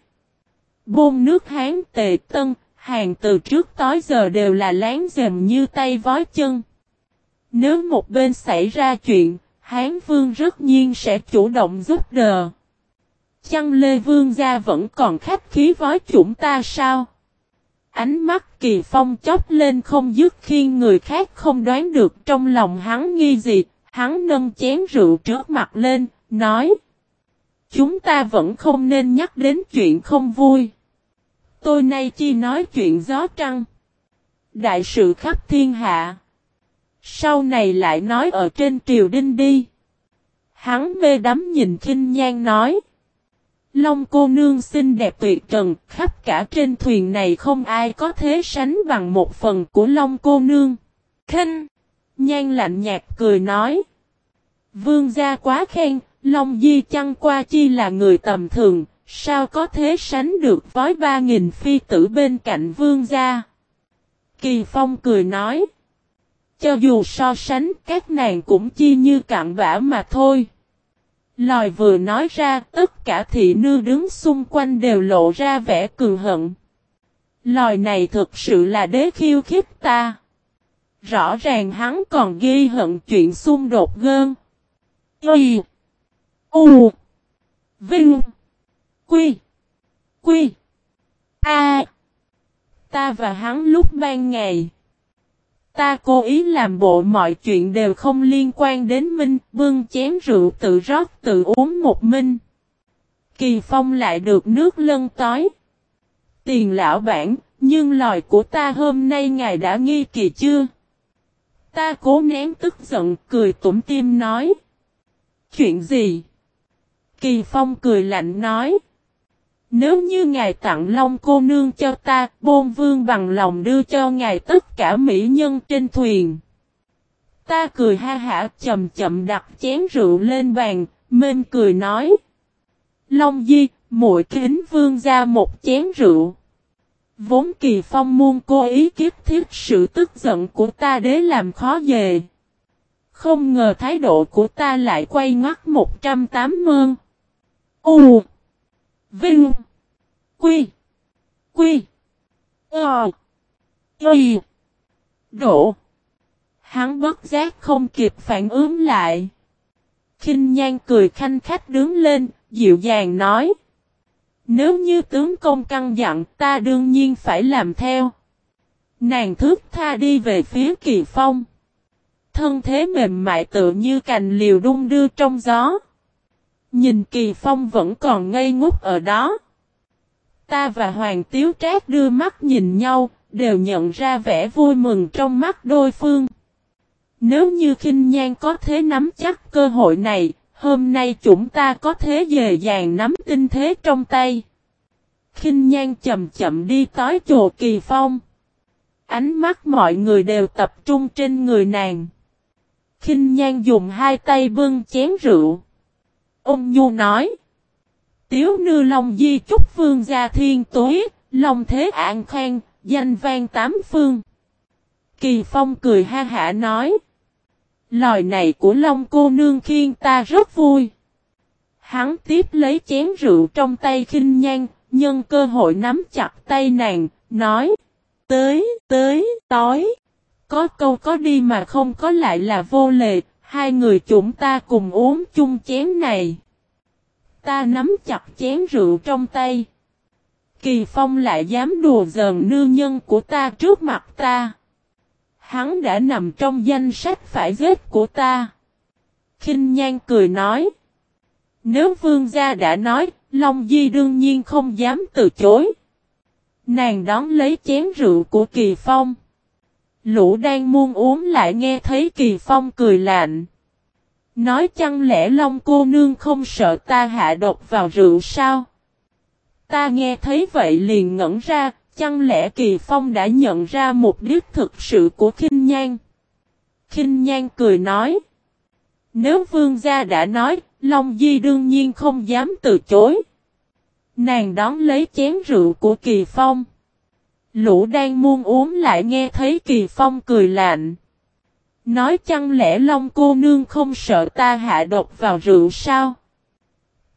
Bôn nước Hán tề tân, hàng từ trước tối giờ đều là láng giềm như tay vói chân. Nếu một bên xảy ra chuyện, Hán Vương rất nhiên sẽ chủ động giúp đỡ. Chăng Lê Vương gia vẫn còn khách khí với chúng ta sao? Ánh mắt kỳ phong chóp lên không dứt khi người khác không đoán được trong lòng hắn nghi gì, Hắn nâng chén rượu trước mặt lên, nói. Chúng ta vẫn không nên nhắc đến chuyện không vui. Tôi nay chỉ nói chuyện gió trăng. Đại sự khắp thiên hạ. Sau này lại nói ở trên triều đinh đi. Hắn mê đắm nhìn khinh nhan nói. Long cô nương xinh đẹp tuyệt trần, khắp cả trên thuyền này không ai có thế sánh bằng một phần của Long cô nương. Khinh! Nhan lạnh nhạt cười nói. Vương gia quá khen, Long Di chăng qua chi là người tầm thường, sao có thế sánh được với ba nghìn phi tử bên cạnh vương gia. Kỳ Phong cười nói. Cho dù so sánh, các nàng cũng chi như cạn bã mà thôi. Lòi vừa nói ra, tất cả thị nư đứng xung quanh đều lộ ra vẻ cường hận. Lòi này thực sự là đế khiêu khích ta. Rõ ràng hắn còn ghi hận chuyện xung đột gơn. Y. U. Vinh. Quy. Quy. A. Ta và hắn lúc ban ngày. Ta cố ý làm bộ mọi chuyện đều không liên quan đến Minh, bưng chén rượu tự rót tự uống một Minh. Kỳ Phong lại được nước lân tói. Tiền lão bản, nhưng lời của ta hôm nay ngài đã nghi kỳ chưa? Ta cố nén tức giận, cười tủm tim nói. Chuyện gì? Kỳ Phong cười lạnh nói. Nếu như ngài tặng Long cô nương cho ta, bôn vương bằng lòng đưa cho ngài tất cả mỹ nhân trên thuyền. Ta cười ha hả chậm chậm đặt chén rượu lên bàn, mên cười nói. Long di, muội kính vương ra một chén rượu. Vốn kỳ phong muôn cố ý kiếp thiết sự tức giận của ta để làm khó về. Không ngờ thái độ của ta lại quay ngoắt 180. U. Vinh. Quy. Quy. Ờ. Y. Độ. Hắn bất giác không kịp phản ứng lại. kinh nhan cười khanh khách đứng lên, dịu dàng nói. Nếu như tướng công căn dặn ta đương nhiên phải làm theo. Nàng thước tha đi về phía kỳ phong thân thế mềm mại tự như cành liều đung đưa trong gió. Nhìn Kỳ Phong vẫn còn ngây ngốc ở đó. Ta và Hoàng Tiếu Trác đưa mắt nhìn nhau, đều nhận ra vẻ vui mừng trong mắt đôi phương. Nếu như khinh nhan có thế nắm chắc cơ hội này, Hôm nay chúng ta có thế dề dàng nắm tinh thế trong tay. khinh nhan chậm chậm đi tới chùa Kỳ Phong. Ánh mắt mọi người đều tập trung trên người nàng. khinh nhan dùng hai tay bưng chén rượu. Ông Nhu nói. Tiếu nư Long Di chúc vương gia thiên tối, Long thế an khang, danh vang tám phương. Kỳ Phong cười ha hả nói. Lời này của Long cô nương khiên ta rất vui. Hắn tiếp lấy chén rượu trong tay khinh nhan, nhân cơ hội nắm chặt tay nàng, nói. Tới, tới, tối. Có câu có đi mà không có lại là vô lệ, hai người chúng ta cùng uống chung chén này. Ta nắm chặt chén rượu trong tay. Kỳ Phong lại dám đùa giỡn nương nhân của ta trước mặt ta. Hắn đã nằm trong danh sách phải giết của ta. kinh Nhan cười nói. Nếu vương gia đã nói, Long Di đương nhiên không dám từ chối. Nàng đón lấy chén rượu của Kỳ Phong. Lũ đang muôn uống lại nghe thấy Kỳ Phong cười lạnh. Nói chăng lẽ Long cô nương không sợ ta hạ độc vào rượu sao? Ta nghe thấy vậy liền ngẩn ra, chăng lẽ Kỳ Phong đã nhận ra mục đích thực sự của Kinh Nhan? Kinh Nhan cười nói. Nếu vương gia đã nói, Long Di đương nhiên không dám từ chối. Nàng đón lấy chén rượu của Kỳ Phong. Lũ đang muôn uống lại nghe thấy Kỳ Phong cười lạnh. Nói chăng lẽ Long cô nương không sợ ta hạ độc vào rượu sao?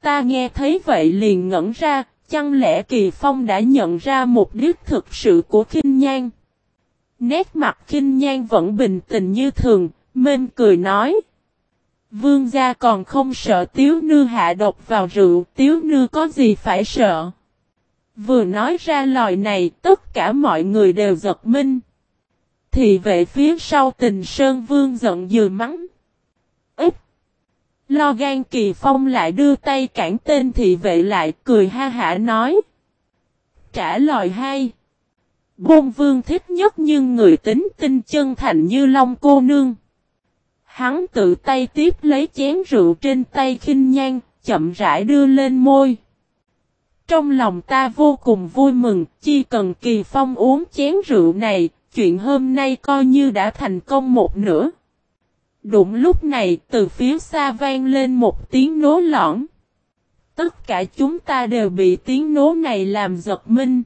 Ta nghe thấy vậy liền ngẩn ra, chăng lẽ Kỳ Phong đã nhận ra mục đích thực sự của Kinh Nhan? Nét mặt Kinh Nhan vẫn bình tĩnh như thường, Mên cười nói. Vương gia còn không sợ tiếu nư hạ độc vào rượu, tiếu nư có gì phải sợ? Vừa nói ra lời này, tất cả mọi người đều giật minh. Thì vệ phía sau tình Sơn Vương giận dừ mắng. Ít. Lo gan kỳ phong lại đưa tay cản tên thị vệ lại cười ha hả nói. Trả lời hay. Bôn vương thích nhất nhưng người tính tinh chân thành như long cô nương. Hắn tự tay tiếp lấy chén rượu trên tay khinh nhan, chậm rãi đưa lên môi. Trong lòng ta vô cùng vui mừng, chỉ cần kỳ phong uống chén rượu này, chuyện hôm nay coi như đã thành công một nửa. Đụng lúc này, từ phía xa vang lên một tiếng nố lõng. Tất cả chúng ta đều bị tiếng nố này làm giật minh.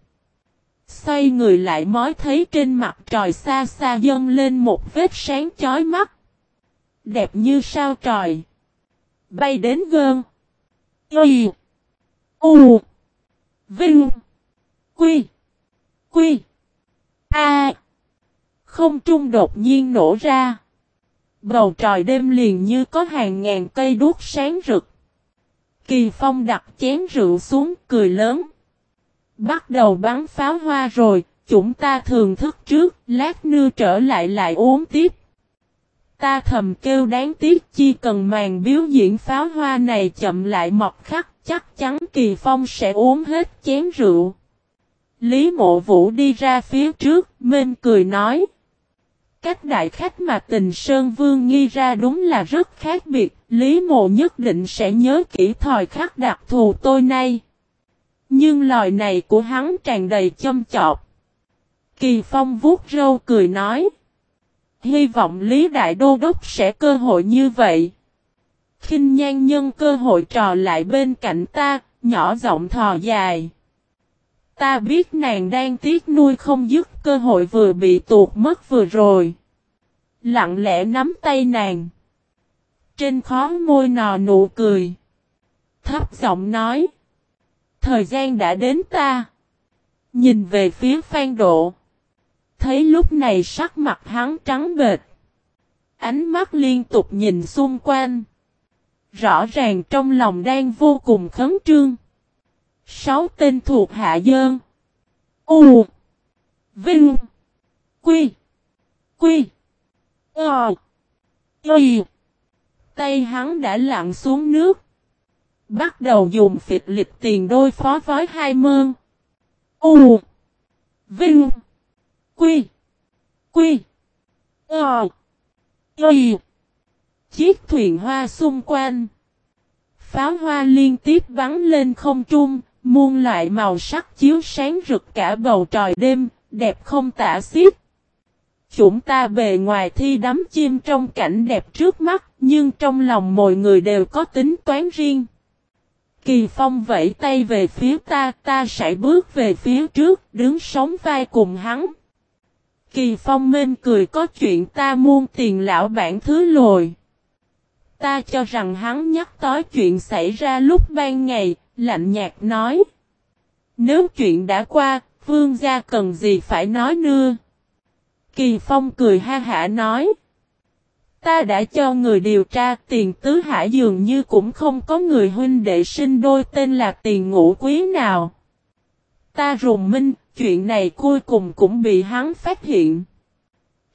Xoay người lại mới thấy trên mặt trời xa xa dâng lên một vết sáng chói mắt. Đẹp như sao trời. Bay đến gơn. Y. U. Vinh. Quy. Quy. A. Không trung đột nhiên nổ ra. Bầu trời đêm liền như có hàng ngàn cây đuốc sáng rực. Kỳ Phong đặt chén rượu xuống cười lớn. Bắt đầu bắn pháo hoa rồi, chúng ta thường thức trước, lát nưa trở lại lại uống tiếp. Ta thầm kêu đáng tiếc chi cần màn biểu diễn pháo hoa này chậm lại mọc khắc, chắc chắn Kỳ Phong sẽ uống hết chén rượu. Lý mộ vũ đi ra phía trước, mênh cười nói. Cách đại khách mà tình Sơn Vương nghi ra đúng là rất khác biệt, Lý mộ nhất định sẽ nhớ kỹ thời khắc đặc thù tôi nay. Nhưng lời này của hắn tràn đầy châm chọc. Kỳ Phong vuốt râu cười nói. Hy vọng Lý Đại Đô Đốc sẽ cơ hội như vậy kinh nhan nhân cơ hội trò lại bên cạnh ta, nhỏ giọng thò dài. Ta biết nàng đang tiếc nuôi không dứt cơ hội vừa bị tuột mất vừa rồi. Lặng lẽ nắm tay nàng. Trên khó môi nò nụ cười. Thấp giọng nói. Thời gian đã đến ta. Nhìn về phía phan độ. Thấy lúc này sắc mặt hắn trắng bệt. Ánh mắt liên tục nhìn xung quanh. Rõ ràng trong lòng đang vô cùng khấn trương. Sáu tên thuộc hạ dơn. U. Vinh. Quy. Quy. Ờ. Y. Tay hắn đã lặn xuống nước. Bắt đầu dùng phịch lịch tiền đôi phó với hai mơn. U. Vinh. Quy. Quy. Ờ. Y. Chiếc thuyền hoa xung quanh. Pháo hoa liên tiếp bắn lên không trung, muôn loại màu sắc chiếu sáng rực cả bầu trời đêm, đẹp không tả xiết. Chúng ta bề ngoài thi đắm chim trong cảnh đẹp trước mắt, nhưng trong lòng mọi người đều có tính toán riêng. Kỳ Phong vẫy tay về phía ta, ta sẽ bước về phía trước, đứng sống vai cùng hắn. Kỳ Phong mên cười có chuyện ta muôn tiền lão bản thứ lồi. Ta cho rằng hắn nhắc tới chuyện xảy ra lúc ban ngày, lạnh nhạt nói. Nếu chuyện đã qua, vương gia cần gì phải nói nưa Kỳ Phong cười ha hả nói. Ta đã cho người điều tra tiền tứ hải dường như cũng không có người huynh đệ sinh đôi tên là tiền ngũ quý nào. Ta rùng minh, chuyện này cuối cùng cũng bị hắn phát hiện.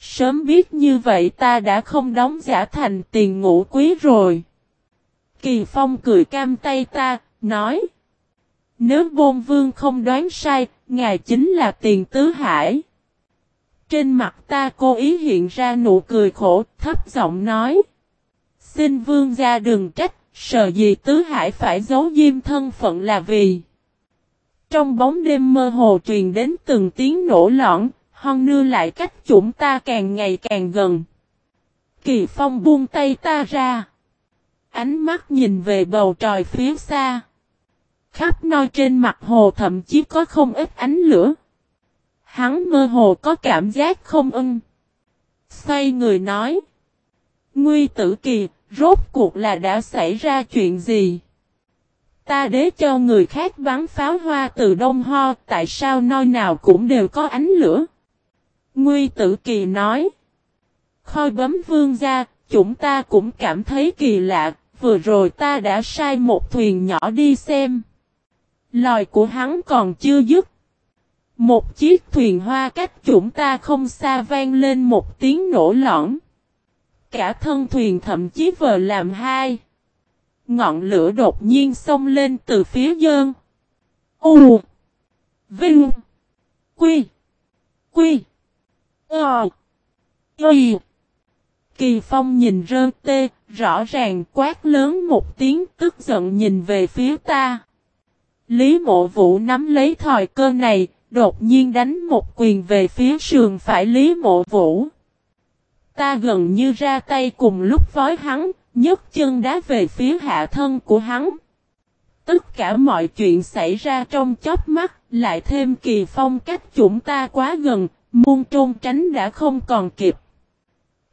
Sớm biết như vậy ta đã không đóng giả thành tiền ngũ quý rồi. Kỳ Phong cười cam tay ta, nói. Nếu bôn vương không đoán sai, ngài chính là tiền tứ hải. Trên mặt ta cố ý hiện ra nụ cười khổ, thấp giọng nói. Xin vương gia đừng trách, sợ gì tứ hải phải giấu diêm thân phận là vì. Trong bóng đêm mơ hồ truyền đến từng tiếng nổ lõn, hon nưa lại cách chúng ta càng ngày càng gần. Kỳ phong buông tay ta ra. Ánh mắt nhìn về bầu trời phía xa. Khắp nơi trên mặt hồ thậm chí có không ít ánh lửa. Hắn mơ hồ có cảm giác không ưng. Xoay người nói. Nguy tử kỳ, rốt cuộc là đã xảy ra chuyện gì? Ta đế cho người khác bắn pháo hoa từ đông ho, tại sao nơi nào cũng đều có ánh lửa? Nguy tử kỳ nói. Khôi bấm vương ra, chúng ta cũng cảm thấy kỳ lạ, vừa rồi ta đã sai một thuyền nhỏ đi xem. Lòi của hắn còn chưa dứt. Một chiếc thuyền hoa cách chúng ta không xa vang lên một tiếng nổ lõng. Cả thân thuyền thậm chí vờ làm hai. Ngọn lửa đột nhiên xông lên từ phía dơn. U. Vinh. Quy. Quy. Ờ. Y. Kỳ Phong nhìn rơ tê, rõ ràng quát lớn một tiếng tức giận nhìn về phía ta. Lý mộ vũ nắm lấy thòi cơ này, đột nhiên đánh một quyền về phía sườn phải Lý mộ vũ. Ta gần như ra tay cùng lúc vói hắn, nhấc chân đá về phía hạ thân của hắn. Tất cả mọi chuyện xảy ra trong chớp mắt, lại thêm kỳ phong cách chúng ta quá gần, muôn trôn tránh đã không còn kịp.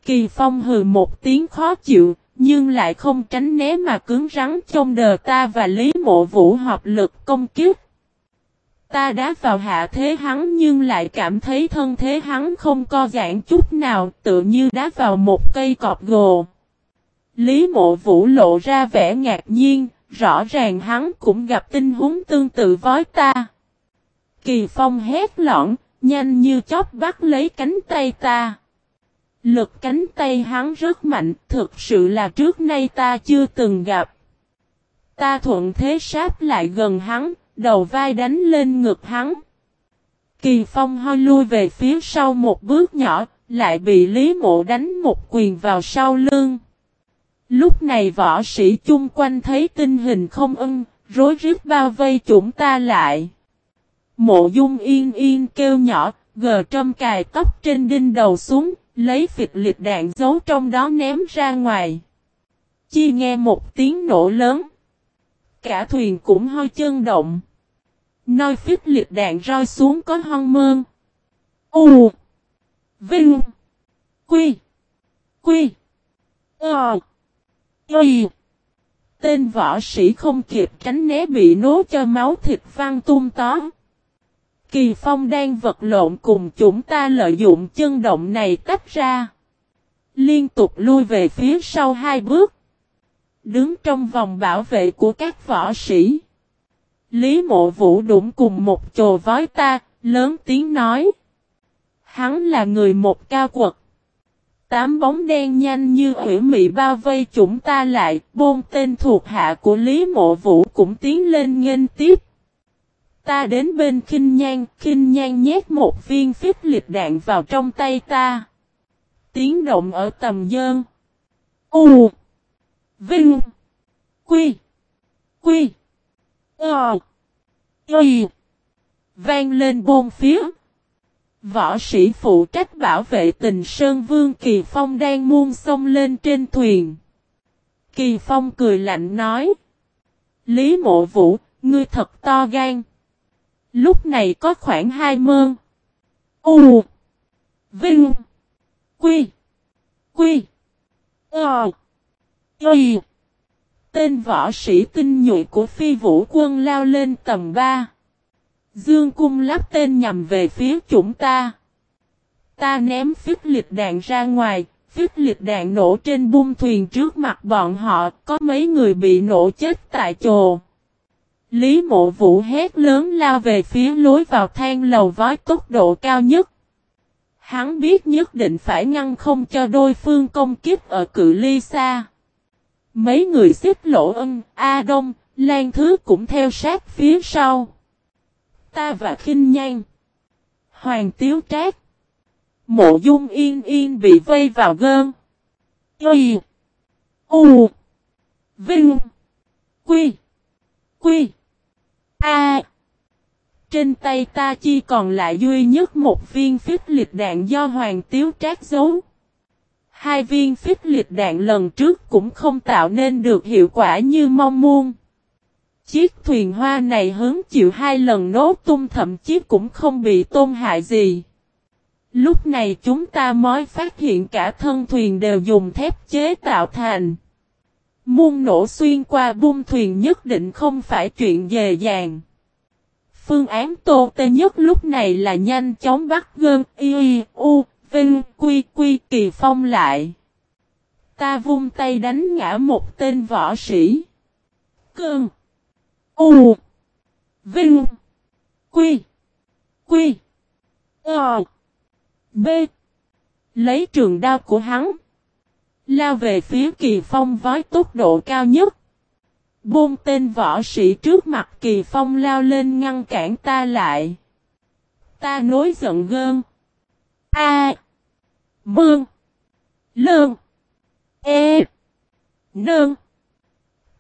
Kỳ phong hừ một tiếng khó chịu, nhưng lại không tránh né mà cứng rắn trong đờ ta và Lý Mộ Vũ hợp lực công kiếp. Ta đá vào hạ thế hắn nhưng lại cảm thấy thân thế hắn không co giãn chút nào tự như đá vào một cây cọp gồ. Lý mộ vũ lộ ra vẻ ngạc nhiên, rõ ràng hắn cũng gặp tình huống tương tự với ta. Kỳ phong hét lõn, nhanh như chóp bắt lấy cánh tay ta. Lực cánh tay hắn rất mạnh, thực sự là trước nay ta chưa từng gặp. Ta thuận thế sát lại gần hắn, đầu vai đánh lên ngực hắn. Kỳ phong hơi lui về phía sau một bước nhỏ, lại bị Lý Mộ đánh một quyền vào sau lưng. Lúc này võ sĩ chung quanh thấy tình hình không ưng, rối rít bao vây chúng ta lại. Mộ dung yên yên kêu nhỏ, gờ trâm cài tóc trên đinh đầu xuống, lấy phịch liệt đạn giấu trong đó ném ra ngoài. Chi nghe một tiếng nổ lớn. Cả thuyền cũng hơi chân động. Nơi phích liệt đạn rơi xuống có hon mơn. U. Vinh. Quy. Quy. Ờ. Quy. Tên võ sĩ không kịp tránh né bị nố cho máu thịt văng tung tóm. Kỳ Phong đang vật lộn cùng chúng ta lợi dụng chân động này tách ra. Liên tục lui về phía sau hai bước. Đứng trong vòng bảo vệ của các võ sĩ. Lý mộ vũ đụng cùng một chồ vói ta, lớn tiếng nói. Hắn là người một cao quật. Tám bóng đen nhanh như hủy mị bao vây chúng ta lại, bôn tên thuộc hạ của Lý Mộ Vũ cũng tiến lên nghênh tiếp. Ta đến bên khinh nhan, khinh nhan nhét một viên phích liệt đạn vào trong tay ta. Tiếng động ở tầm dơn. U. Vinh. Quy. Quy. Ờ. Y. Vang lên bôn phía. Võ sĩ phụ trách bảo vệ tình Sơn Vương Kỳ Phong đang muôn sông lên trên thuyền. Kỳ Phong cười lạnh nói. Lý mộ vũ, ngươi thật to gan. Lúc này có khoảng hai mơn. U. Vinh. Quy. Quy. Ờ. Y. Tên võ sĩ tinh nhuệ của phi vũ quân lao lên tầm 3. Dương cung lắp tên nhằm về phía chúng ta. Ta ném phích liệt đạn ra ngoài, phích liệt đạn nổ trên bung thuyền trước mặt bọn họ, có mấy người bị nổ chết tại chỗ. Lý mộ vũ hét lớn lao về phía lối vào thang lầu vói tốc độ cao nhất. Hắn biết nhất định phải ngăn không cho đôi phương công kích ở cự ly xa. Mấy người xếp lộ ân, A Đông, Lan Thứ cũng theo sát phía sau. Ta và khinh Nhan. Hoàng Tiếu Trác. Mộ Dung Yên Yên bị vây vào gơn. Y. U. Vinh. Quy. Quy. A. Trên tay ta chỉ còn lại duy nhất một viên phích liệt đạn do Hoàng Tiếu Trác giấu. Hai viên phích liệt đạn lần trước cũng không tạo nên được hiệu quả như mong muốn. Chiếc thuyền hoa này hứng chịu hai lần nốt tung thậm chí cũng không bị tôn hại gì. Lúc này chúng ta mới phát hiện cả thân thuyền đều dùng thép chế tạo thành. Muôn nổ xuyên qua bung thuyền nhất định không phải chuyện dề dàng. Phương án tô tê nhất lúc này là nhanh chóng bắt gơn y, u, vinh, quy quy, kỳ phong lại. Ta vung tay đánh ngã một tên võ sĩ. Cơn. U. Vinh. Quy. Quy. Ờ. B. Lấy trường đao của hắn. Lao về phía kỳ phong với tốc độ cao nhất. Bôn tên võ sĩ trước mặt kỳ phong lao lên ngăn cản ta lại. Ta nối giận gơn. A. Mương. Lương. E. Nương.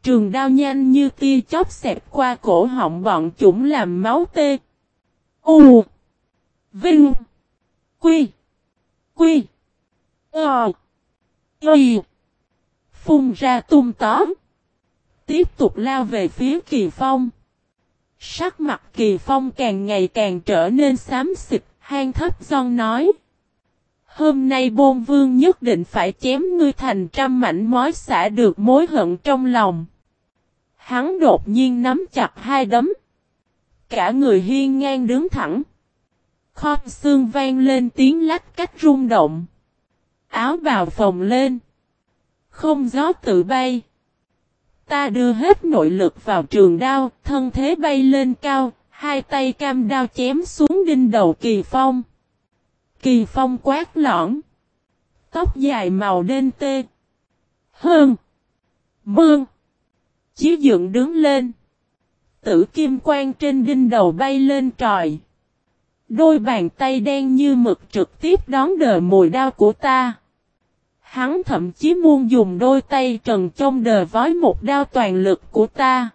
Trường đao nhanh như tia chớp xẹp qua cổ họng bọn chúng làm máu tê. U. Vinh. Quy. Quy. Ờ. Y. Phun ra tung tóm. Tiếp tục lao về phía kỳ phong. Sắc mặt kỳ phong càng ngày càng trở nên xám xịt, hang thấp giòn nói. Hôm nay bôn vương nhất định phải chém ngươi thành trăm mảnh mối xả được mối hận trong lòng. Hắn đột nhiên nắm chặt hai đấm. Cả người hiên ngang đứng thẳng. Khom xương vang lên tiếng lách cách rung động. Áo bào phồng lên. Không gió tự bay. Ta đưa hết nội lực vào trường đao, thân thế bay lên cao, hai tay cam đao chém xuống đinh đầu kỳ phong. Kỳ phong quát lõng. Tóc dài màu đen tê. Hơn. Mương. chiếu dựng đứng lên. Tử kim quang trên đinh đầu bay lên trời. Đôi bàn tay đen như mực trực tiếp đón đờ mùi đao của ta. Hắn thậm chí muốn dùng đôi tay trần trong đờ vói một đao toàn lực của ta.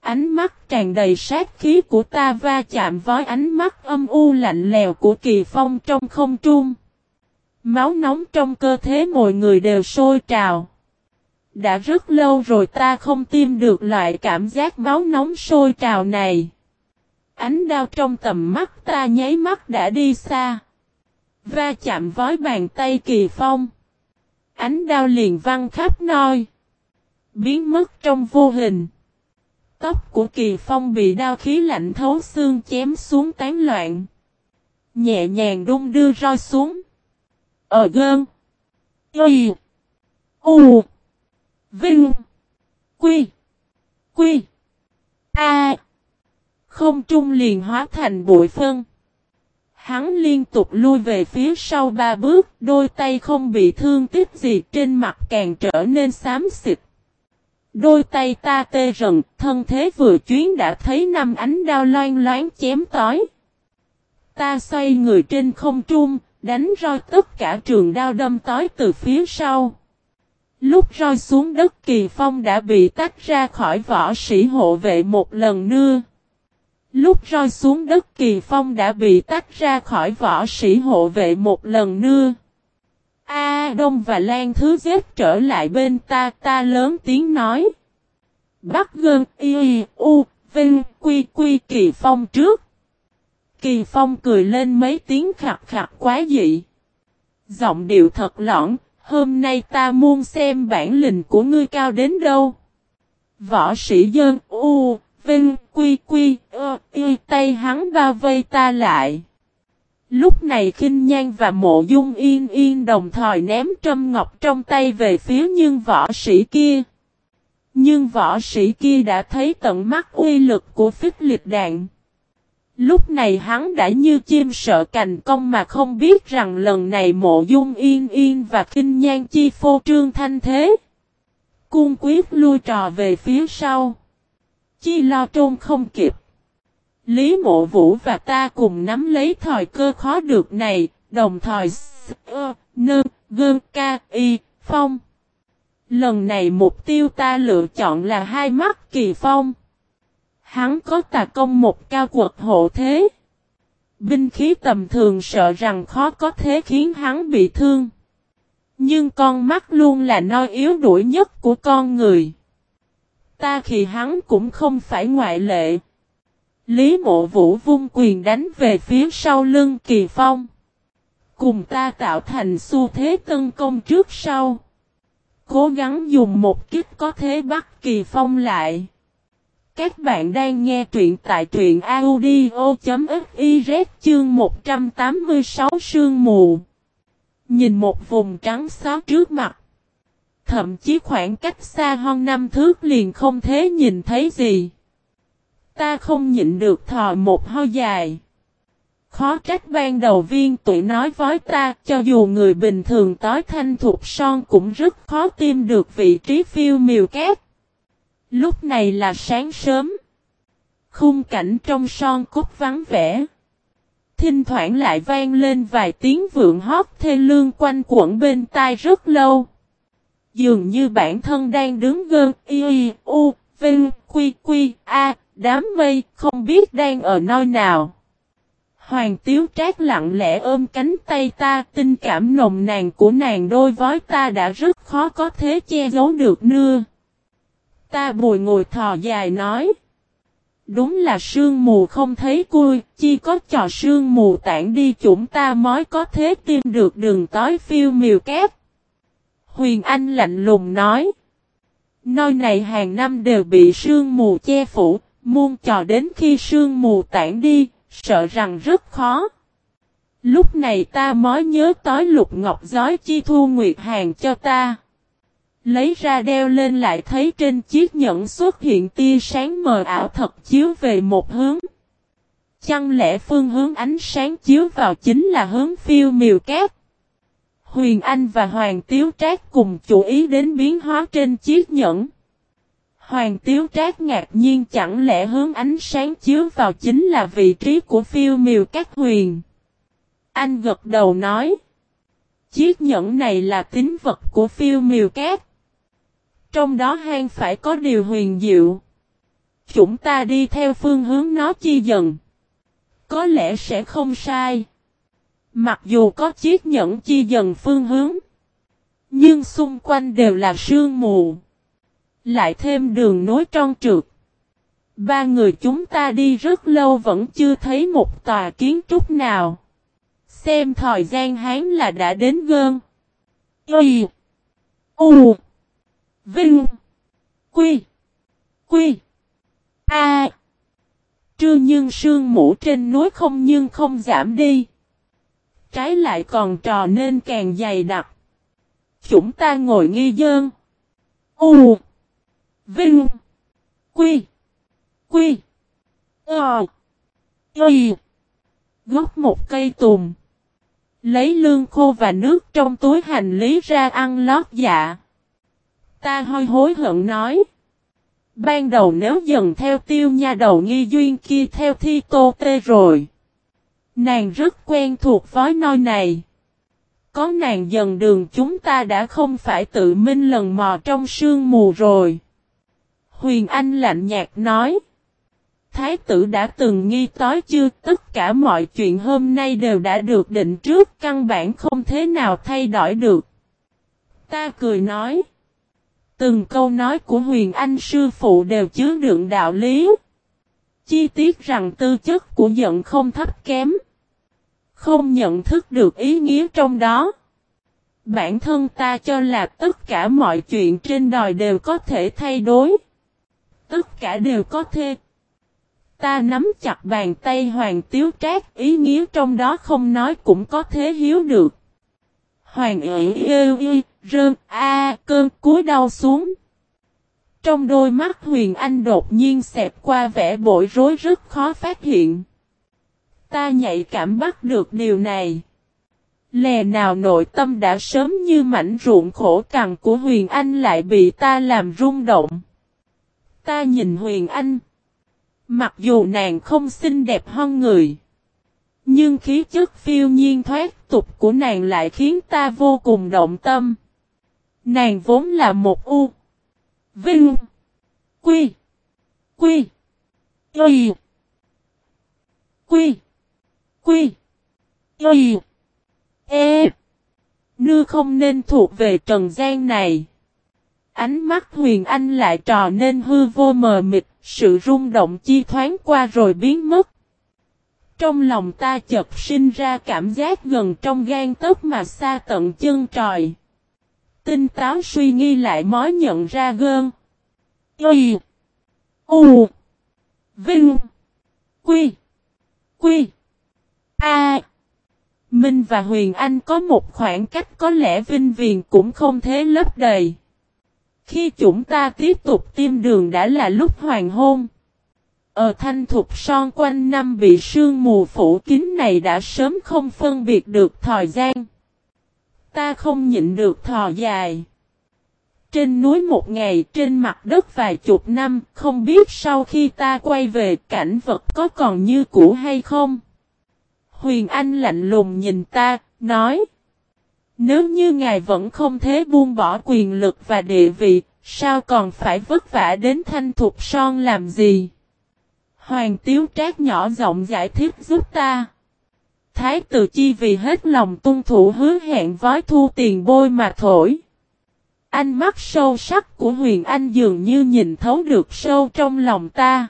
Ánh mắt tràn đầy sát khí của ta va chạm với ánh mắt âm u lạnh lèo của kỳ phong trong không trung. Máu nóng trong cơ thể mọi người đều sôi trào. Đã rất lâu rồi ta không tiêm được loại cảm giác máu nóng sôi trào này. Ánh đao trong tầm mắt ta nháy mắt đã đi xa. Va chạm vói bàn tay kỳ phong. Ánh đao liền văng khắp nơi. Biến mất trong vô hình. Tóc của kỳ phong bị đao khí lạnh thấu xương chém xuống tán loạn. Nhẹ nhàng đung đưa roi xuống. Ở gơn. Y. U. Vinh. Quy. Quy. A. Không trung liền hóa thành bụi phân. Hắn liên tục lui về phía sau ba bước, đôi tay không bị thương tích gì trên mặt càng trở nên xám xịt. Đôi tay ta tê rần, thân thế vừa chuyến đã thấy năm ánh đao loan loáng chém tói. Ta xoay người trên không trung, đánh roi tất cả trường đao đâm tói từ phía sau. Lúc rơi xuống đất kỳ phong đã bị tách ra khỏi võ sĩ hộ vệ một lần nữa. Lúc rơi xuống đất kỳ phong đã bị tách ra khỏi võ sĩ hộ vệ một lần nữa. A Đông và Lan Thứ Giết trở lại bên ta ta lớn tiếng nói. Bắt gơn y u vinh quy quy kỳ phong trước. Kỳ phong cười lên mấy tiếng khặt khặt quá dị. Giọng điệu thật lõng, hôm nay ta muốn xem bản lĩnh của ngươi cao đến đâu. Võ sĩ dân u, vinh, quy quy, ơ, y tay hắn bao vây ta lại. Lúc này khinh nhan và mộ dung yên yên đồng thời ném trâm ngọc trong tay về phía nhưng võ sĩ kia. Nhưng võ sĩ kia đã thấy tận mắt uy lực của phích liệt đạn. Lúc này hắn đã như chim sợ cành công mà không biết rằng lần này mộ dung yên yên và kinh nhan chi phô trương thanh thế. Cung quyết lui trò về phía sau. Chi lo trôn không kịp. Lý mộ vũ và ta cùng nắm lấy thời cơ khó được này, đồng thời ơ, nơ, gơn, ca, y, phong. Lần này mục tiêu ta lựa chọn là hai mắt kỳ phong. Hắn có tà công một cao quật hộ thế. Binh khí tầm thường sợ rằng khó có thế khiến hắn bị thương. Nhưng con mắt luôn là nơi yếu đuổi nhất của con người. Ta khi hắn cũng không phải ngoại lệ. Lý mộ vũ vung quyền đánh về phía sau lưng kỳ phong. Cùng ta tạo thành xu thế tấn công trước sau. Cố gắng dùng một kích có thế bắt kỳ phong lại. Các bạn đang nghe truyện tại truyện audio.fiz chương 186 sương mù. Nhìn một vùng trắng xóa trước mặt. Thậm chí khoảng cách xa hơn năm thước liền không thể nhìn thấy gì. Ta không nhịn được thò một hơi dài. Khó trách ban đầu viên tụi nói với ta, cho dù người bình thường tối thanh thuộc son cũng rất khó tìm được vị trí phiêu miều kép. Lúc này là sáng sớm. Khung cảnh trong son cốt vắng vẻ. Thỉnh thoảng lại vang lên vài tiếng vượng hót thê lương quanh quẩn bên tai rất lâu. Dường như bản thân đang đứng gơn y u vinh quy quy a đám mây không biết đang ở nơi nào. Hoàng tiếu trác lặng lẽ ôm cánh tay ta, tình cảm nồng nàn của nàng đôi vói ta đã rất khó có thế che giấu được nưa. Ta bùi ngồi thò dài nói. Đúng là sương mù không thấy cui, chi có trò sương mù tản đi chúng ta mới có thế tìm được đường tối phiêu miều kép. Huyền Anh lạnh lùng nói. Nơi này hàng năm đều bị sương mù che phủ, muôn trò đến khi sương mù tản đi, sợ rằng rất khó. Lúc này ta mới nhớ tối lục ngọc giói chi thu nguyệt hàng cho ta. Lấy ra đeo lên lại thấy trên chiếc nhẫn xuất hiện tia sáng mờ ảo thật chiếu về một hướng. Chẳng lẽ phương hướng ánh sáng chiếu vào chính là hướng phiêu miều cát? Huyền Anh và Hoàng Tiếu Trác cùng chú ý đến biến hóa trên chiếc nhẫn. Hoàng Tiếu Trác ngạc nhiên chẳng lẽ hướng ánh sáng chiếu vào chính là vị trí của phiêu miều các huyền. Anh gật đầu nói. Chiếc nhẫn này là tính vật của phiêu miều cát. Trong đó hang phải có điều huyền diệu. Chúng ta đi theo phương hướng nó chi dần. Có lẽ sẽ không sai. Mặc dù có chiếc nhẫn chi dần phương hướng. Nhưng xung quanh đều là sương mù. Lại thêm đường nối trơn trượt. Ba người chúng ta đi rất lâu vẫn chưa thấy một tòa kiến trúc nào. Xem thời gian hán là đã đến gơn. Y. U. Vinh. Quy. Quy. A. Trưa nhưng sương mũ trên núi không nhưng không giảm đi. Trái lại còn trò nên càng dày đặc. Chúng ta ngồi nghi dơn. U. Vinh. Quy. Quy. Ờ. Y. Gốc một cây tùm. Lấy lương khô và nước trong túi hành lý ra ăn lót dạ. Ta hơi hối hận nói. Ban đầu nếu dần theo tiêu nha đầu nghi duyên kia theo thi tô tê rồi. Nàng rất quen thuộc với nơi này. có nàng dần đường chúng ta đã không phải tự minh lần mò trong sương mù rồi. Huyền Anh lạnh nhạt nói. Thái tử đã từng nghi tối chưa tất cả mọi chuyện hôm nay đều đã được định trước, căn bản không thế nào thay đổi được. Ta cười nói. Từng câu nói của huyền anh sư phụ đều chứa đựng đạo lý. Chi tiết rằng tư chất của giận không thấp kém. Không nhận thức được ý nghĩa trong đó. Bản thân ta cho là tất cả mọi chuyện trên đòi đều có thể thay đổi. Tất cả đều có thể. Ta nắm chặt bàn tay Hoàng Tiếu Trác ý nghĩa trong đó không nói cũng có thể hiếu được. Hoàng ỉ yêu y, rơn, a cơn cúi đau xuống. Trong đôi mắt Huyền Anh đột nhiên xẹp qua vẻ bối rối rất khó phát hiện. Ta nhạy cảm bắt được điều này. Lè nào nội tâm đã sớm như mảnh ruộng khổ cằn của Huyền Anh lại bị ta làm rung động. Ta nhìn Huyền Anh. Mặc dù nàng không xinh đẹp hơn người. Nhưng khí chất phiêu nhiên thoát tục của nàng lại khiến ta vô cùng động tâm. Nàng vốn là một u. Vinh. Quy. Quy. Quy. Quy. Quy. Quy. E. Nư không nên thuộc về trần gian này. Ánh mắt huyền anh lại trò nên hư vô mờ mịt, sự rung động chi thoáng qua rồi biến mất. Trong lòng ta chợt sinh ra cảm giác gần trong gan tấc mà xa tận chân trời. Tinh táo suy nghi lại mới nhận ra gơn. Y. U. Vinh. Quy. Quy. A. Minh và Huyền Anh có một khoảng cách có lẽ Vinh Viền cũng không thế lấp đầy. Khi chúng ta tiếp tục tiêm đường đã là lúc hoàng hôn. Ở thanh thục son quanh năm bị sương mù phủ kín này đã sớm không phân biệt được thời gian. Ta không nhịn được thò dài. Trên núi một ngày, trên mặt đất vài chục năm, không biết sau khi ta quay về cảnh vật có còn như cũ hay không. Huyền Anh lạnh lùng nhìn ta, nói. Nếu như ngài vẫn không thế buông bỏ quyền lực và địa vị, sao còn phải vất vả đến thanh thục son làm gì? Hoàng Tiếu Trác nhỏ giọng giải thích giúp ta. Thái tử chi vì hết lòng tuân thủ hứa hẹn vói thu tiền bôi mà thổi. Ánh mắt sâu sắc của Huyền Anh dường như nhìn thấu được sâu trong lòng ta.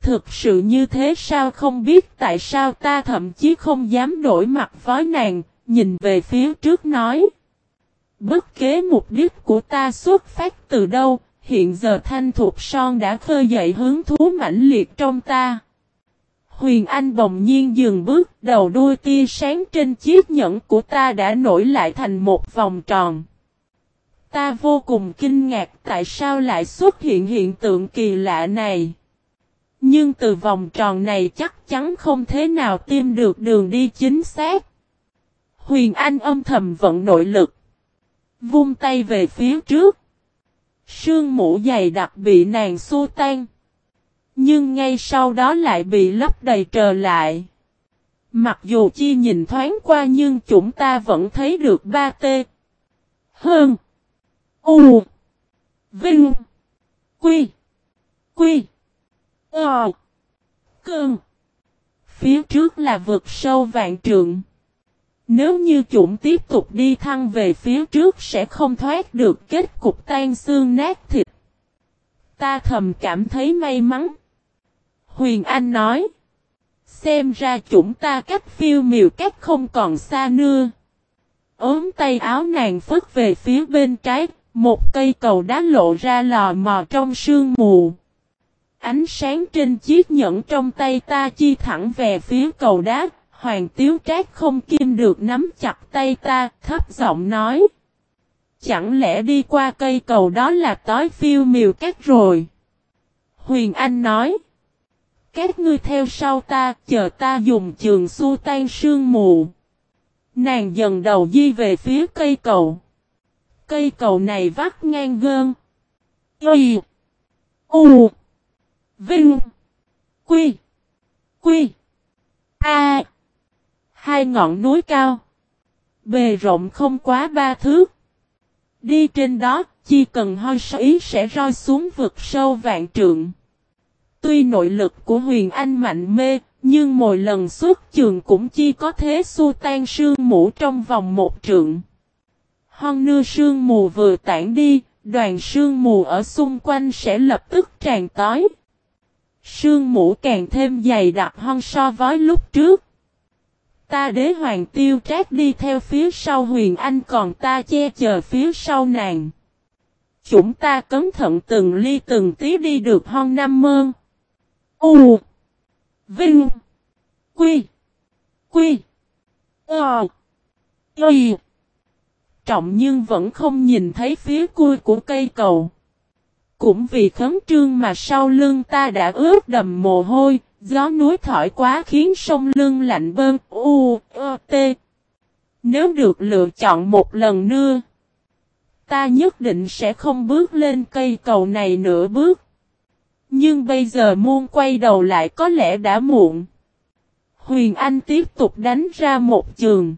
Thực sự như thế sao không biết tại sao ta thậm chí không dám đổi mặt với nàng, nhìn về phía trước nói. Bất kế mục đích của ta xuất phát từ đâu, hiện giờ thanh thuộc son đã khơi dậy hướng thú mãnh liệt trong ta. Huyền Anh bỗng nhiên dừng bước, đầu đuôi tia sáng trên chiếc nhẫn của ta đã nổi lại thành một vòng tròn. Ta vô cùng kinh ngạc tại sao lại xuất hiện hiện tượng kỳ lạ này. Nhưng từ vòng tròn này chắc chắn không thế nào tìm được đường đi chính xác. Huyền Anh âm thầm vận nội lực. Vung tay về phía trước. Sương mũ dày đặc bị nàng xua tan. Nhưng ngay sau đó lại bị lấp đầy trở lại. Mặc dù chi nhìn thoáng qua nhưng chúng ta vẫn thấy được ba tê. Hơn. U. Vinh. Quy. Quy. Ờ. Cơn. Phía trước là vực sâu vạn trượng. Nếu như chúng tiếp tục đi thăng về phía trước sẽ không thoát được kết cục tan xương nát thịt. Ta thầm cảm thấy may mắn. Huyền Anh nói. Xem ra chúng ta cách phiêu miều cách không còn xa nữa. ốm tay áo nàng phất về phía bên trái, một cây cầu đá lộ ra lò mò trong sương mù. Ánh sáng trên chiếc nhẫn trong tay ta chi thẳng về phía cầu đá, Hoàng Tiếu Trác không kim được nắm chặt tay ta, thấp giọng nói. Chẳng lẽ đi qua cây cầu đó là tối phiêu miều cát rồi? Huyền Anh nói. Các ngươi theo sau ta, chờ ta dùng trường su tan sương mù. Nàng dần đầu di về phía cây cầu. Cây cầu này vắt ngang gơn. Y. U. Vinh. Quy. Quy. A. Hai ngọn núi cao. Bề rộng không quá ba thước. Đi trên đó, chỉ cần hoi ý sẽ roi xuống vực sâu vạn trượng. Tuy nội lực của huyền anh mạnh mê, nhưng mỗi lần xuất trường cũng chỉ có thế xua tan sương mũ trong vòng một trượng. Hon nưa sương mù vừa tản đi, đoàn sương mù ở xung quanh sẽ lập tức tràn tói. Sương mũ càng thêm dày đặc hơn so với lúc trước. Ta đế hoàng tiêu trác đi theo phía sau huyền anh còn ta che chờ phía sau nàng. Chúng ta cẩn thận từng ly từng tí đi được hon năm mơn. U. Vinh. Quy. Quy. Ờ. Y. Trọng nhưng vẫn không nhìn thấy phía cuối của cây cầu. Cũng vì khấn trương mà sau lưng ta đã ướt đầm mồ hôi, gió núi thổi quá khiến sông lưng lạnh bơm u, ơ, tê. Nếu được lựa chọn một lần nữa, ta nhất định sẽ không bước lên cây cầu này nửa bước. Nhưng bây giờ muôn quay đầu lại có lẽ đã muộn. Huyền Anh tiếp tục đánh ra một trường.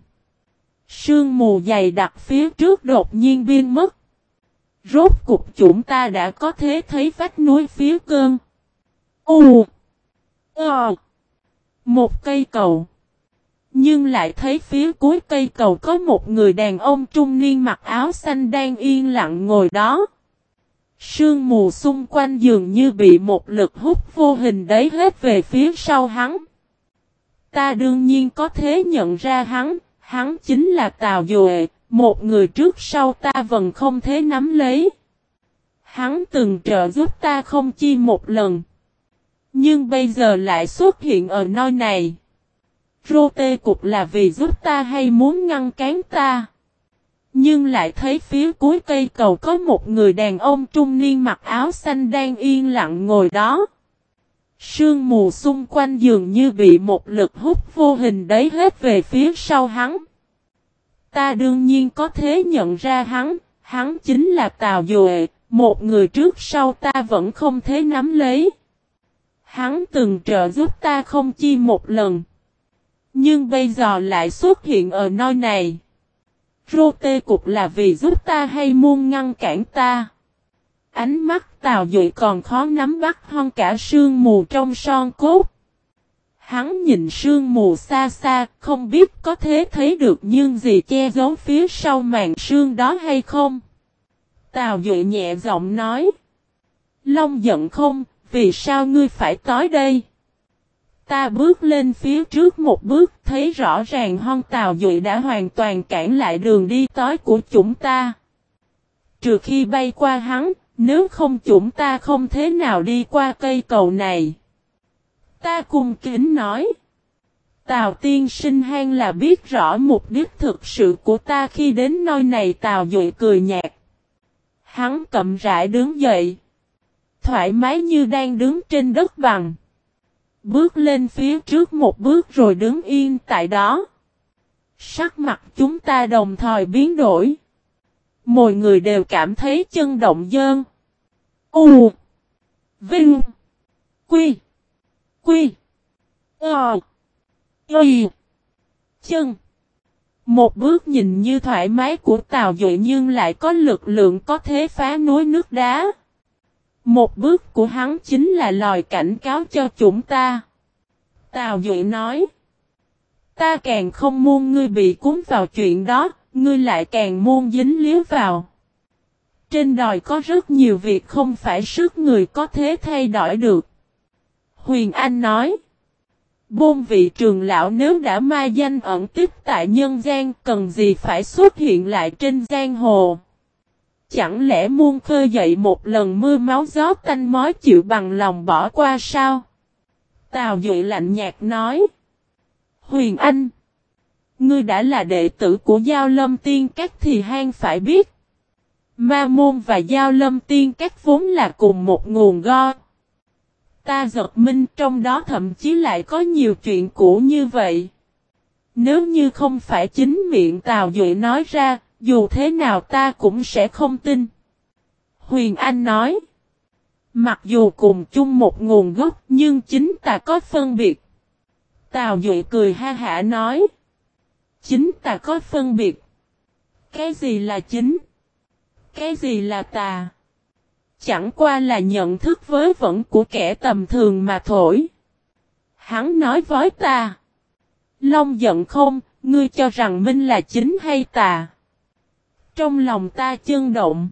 Sương mù dày đặc phía trước đột nhiên biên mất. Rốt cục chúng ta đã có thế thấy vách núi phía cơn. U. Ờ. Một cây cầu. Nhưng lại thấy phía cuối cây cầu có một người đàn ông trung niên mặc áo xanh đang yên lặng ngồi đó. Sương mù xung quanh dường như bị một lực hút vô hình đấy hết về phía sau hắn. Ta đương nhiên có thể nhận ra hắn, hắn chính là Tào Duệ, một người trước sau ta vẫn không thể nắm lấy. Hắn từng trợ giúp ta không chi một lần. Nhưng bây giờ lại xuất hiện ở nơi này. Rô tê cục là vì giúp ta hay muốn ngăn cán ta. Nhưng lại thấy phía cuối cây cầu có một người đàn ông trung niên mặc áo xanh đang yên lặng ngồi đó. Sương mù xung quanh dường như bị một lực hút vô hình đấy hết về phía sau hắn. Ta đương nhiên có thể nhận ra hắn, hắn chính là Tào Duệ, một người trước sau ta vẫn không thể nắm lấy. Hắn từng trợ giúp ta không chi một lần. Nhưng bây giờ lại xuất hiện ở nơi này. Rô tê cục là vì giúp ta hay muốn ngăn cản ta. Ánh mắt Tào Duệ còn khó nắm bắt hơn cả sương mù trong son cốt. Hắn nhìn sương mù xa xa, không biết có thể thấy được nhưng gì che giấu phía sau màn sương đó hay không. Tào Duệ nhẹ giọng nói. Long giận không, vì sao ngươi phải tới đây? Ta bước lên phía trước một bước thấy rõ ràng hon Tào dụy đã hoàn toàn cản lại đường đi tối của chúng ta. Trừ khi bay qua hắn, nếu không chúng ta không thế nào đi qua cây cầu này. Ta cùng kính nói. Tào tiên sinh hang là biết rõ mục đích thực sự của ta khi đến nơi này Tào dụy cười nhạt. Hắn cậm rãi đứng dậy. Thoải mái như đang đứng trên đất bằng. Bước lên phía trước một bước rồi đứng yên tại đó. Sắc mặt chúng ta đồng thời biến đổi. Mọi người đều cảm thấy chân động dơn. U. Vinh. Quy. Quy. Ờ. Y. Chân. Một bước nhìn như thoải mái của Tào Duệ nhưng lại có lực lượng có thế phá núi nước đá. Một bước của hắn chính là lời cảnh cáo cho chúng ta. Tào Duệ nói. Ta càng không muốn ngươi bị cuốn vào chuyện đó, ngươi lại càng muốn dính líu vào. Trên đòi có rất nhiều việc không phải sức người có thể thay đổi được. Huyền Anh nói. Bôn vị trường lão nếu đã ma danh ẩn tích tại nhân gian cần gì phải xuất hiện lại trên giang hồ. Chẳng lẽ muôn khơi dậy một lần mưa máu gió tanh mói chịu bằng lòng bỏ qua sao? Tào Duệ lạnh nhạt nói. Huyền Anh. Ngươi đã là đệ tử của Giao Lâm Tiên Các thì hang phải biết. Ma Môn và Giao Lâm Tiên Các vốn là cùng một nguồn go. Ta giật minh trong đó thậm chí lại có nhiều chuyện cũ như vậy. Nếu như không phải chính miệng Tào Duệ nói ra, dù thế nào ta cũng sẽ không tin. Huyền Anh nói. Mặc dù cùng chung một nguồn gốc nhưng chính ta có phân biệt. Tào Duệ cười ha hả nói. Chính tà có phân biệt. Cái gì là chính? Cái gì là tà? Chẳng qua là nhận thức với vẫn của kẻ tầm thường mà thổi. Hắn nói với ta. Long giận không, ngươi cho rằng Minh là chính hay tà? Trong lòng ta chân động.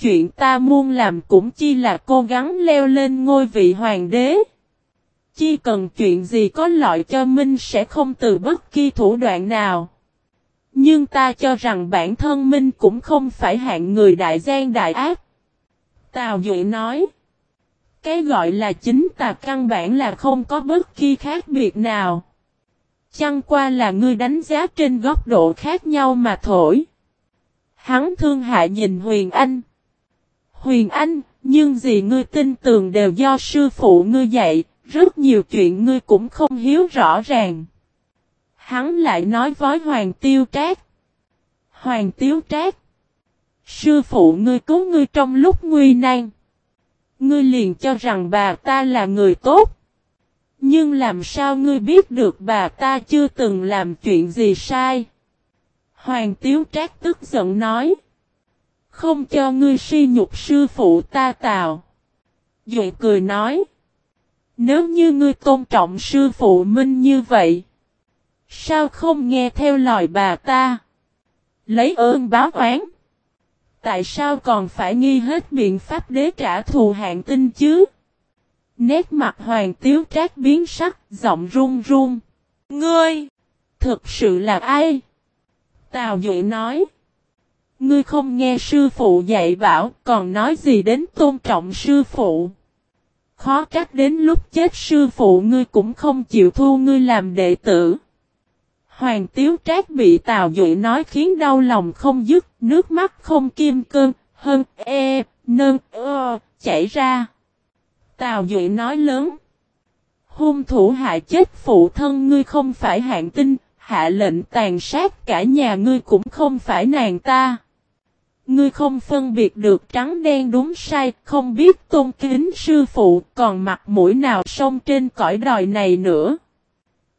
Chuyện ta muốn làm cũng chi là cố gắng leo lên ngôi vị hoàng đế. Chi cần chuyện gì có lợi cho Minh sẽ không từ bất kỳ thủ đoạn nào. Nhưng ta cho rằng bản thân Minh cũng không phải hạng người đại gian đại ác. Tào Duệ nói. Cái gọi là chính tà căn bản là không có bất kỳ khác biệt nào. Chăng qua là ngươi đánh giá trên góc độ khác nhau mà thổi. Hắn thương hại nhìn Huyền Anh. Huyền Anh, nhưng gì ngươi tin tưởng đều do sư phụ ngươi dạy, rất nhiều chuyện ngươi cũng không hiếu rõ ràng. Hắn lại nói với Hoàng Tiêu Trác. Hoàng Tiêu Trác. Sư phụ ngươi cứu ngươi trong lúc nguy nan. Ngươi liền cho rằng bà ta là người tốt. Nhưng làm sao ngươi biết được bà ta chưa từng làm chuyện gì sai? Hoàng Tiếu Trác tức giận nói. Không cho ngươi si nhục sư phụ ta tào. Duệ cười nói. Nếu như ngươi tôn trọng sư phụ Minh như vậy. Sao không nghe theo lời bà ta? Lấy ơn báo oán. Tại sao còn phải nghi hết biện pháp đế trả thù hạng tinh chứ? Nét mặt hoàng tiếu trác biến sắc, giọng run run. Ngươi! Thực sự là ai? Tào Duệ nói. Ngươi không nghe sư phụ dạy bảo, còn nói gì đến tôn trọng sư phụ. Khó trách đến lúc chết sư phụ ngươi cũng không chịu thu ngươi làm đệ tử. Hoàng Tiếu Trác bị Tào Duệ nói khiến đau lòng không dứt, nước mắt không kim cơn, hơn e, nơn, ơ, chảy ra. Tào Duệ nói lớn. Hung thủ hại chết phụ thân ngươi không phải hạng tinh, hạ lệnh tàn sát cả nhà ngươi cũng không phải nàng ta. Ngươi không phân biệt được trắng đen đúng sai, không biết tôn kính sư phụ, còn mặt mũi nào sông trên cõi đòi này nữa.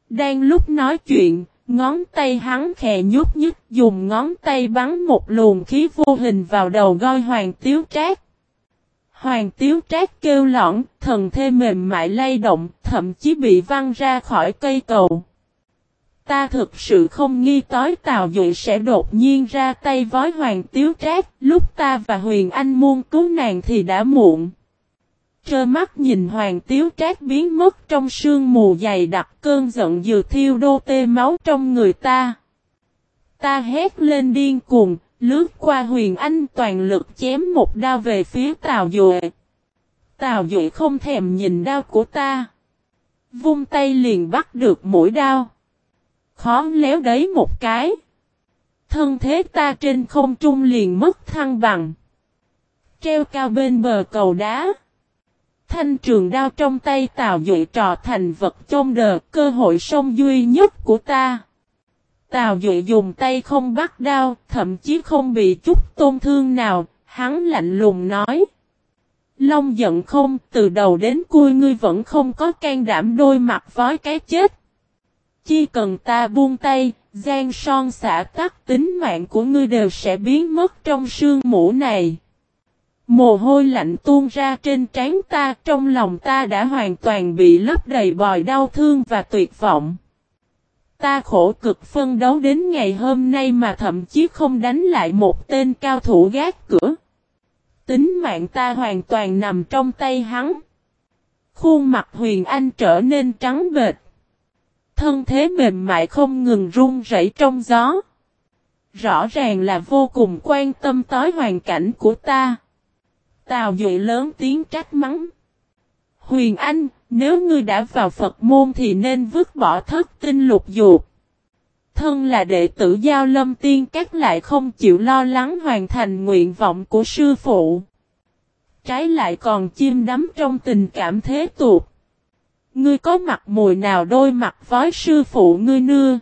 Đang lúc nói chuyện, ngón tay hắn khè nhúc nhích dùng ngón tay bắn một luồng khí vô hình vào đầu goi hoàng tiếu trác. Hoàng tiếu trác kêu lõn, thần thê mềm mại lay động, thậm chí bị văng ra khỏi cây cầu. Ta thực sự không nghi tối Tào Duệ sẽ đột nhiên ra tay với Hoàng Tiếu Trác, lúc ta và Huyền Anh muôn cứu nàng thì đã muộn. Trơ mắt nhìn Hoàng Tiếu Trác biến mất trong sương mù dày đặc cơn giận dừa thiêu đô tê máu trong người ta. Ta hét lên điên cuồng, lướt qua Huyền Anh toàn lực chém một đao về phía Tào Duệ. Tào Duệ không thèm nhìn đao của ta. Vung tay liền bắt được mũi đao khóm léo đấy một cái. Thân thế ta trên không trung liền mất thăng bằng. Treo cao bên bờ cầu đá. Thanh trường đao trong tay Tào Duệ trò thành vật trong đờ cơ hội sông duy nhất của ta. Tào Duệ dùng tay không bắt đao, thậm chí không bị chút tôn thương nào, hắn lạnh lùng nói. Long giận không, từ đầu đến cuối ngươi vẫn không có can đảm đôi mặt với cái chết. Chỉ cần ta buông tay, gian son xả tắt tính mạng của ngươi đều sẽ biến mất trong sương mũ này. Mồ hôi lạnh tuôn ra trên trán ta, trong lòng ta đã hoàn toàn bị lấp đầy bòi đau thương và tuyệt vọng. Ta khổ cực phân đấu đến ngày hôm nay mà thậm chí không đánh lại một tên cao thủ gác cửa. Tính mạng ta hoàn toàn nằm trong tay hắn. Khuôn mặt Huyền Anh trở nên trắng bệch. Thân thế mềm mại không ngừng run rẩy trong gió. Rõ ràng là vô cùng quan tâm tới hoàn cảnh của ta. Tào Duệ lớn tiếng trách mắng. Huyền Anh, nếu ngươi đã vào Phật môn thì nên vứt bỏ thất tinh lục dục. Thân là đệ tử Giao Lâm Tiên các lại không chịu lo lắng hoàn thành nguyện vọng của sư phụ. Trái lại còn chim đắm trong tình cảm thế tục. Ngươi có mặt mùi nào đôi mặt với sư phụ ngươi nưa?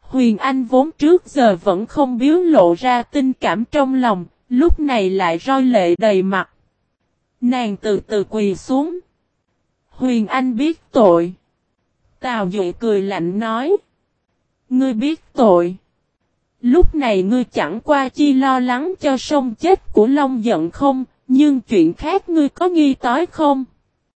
Huyền Anh vốn trước giờ vẫn không biếu lộ ra tình cảm trong lòng, lúc này lại roi lệ đầy mặt. Nàng từ từ quỳ xuống. Huyền Anh biết tội. Tào Duệ cười lạnh nói. Ngươi biết tội. Lúc này ngươi chẳng qua chi lo lắng cho sông chết của Long giận không, nhưng chuyện khác ngươi có nghi tối không?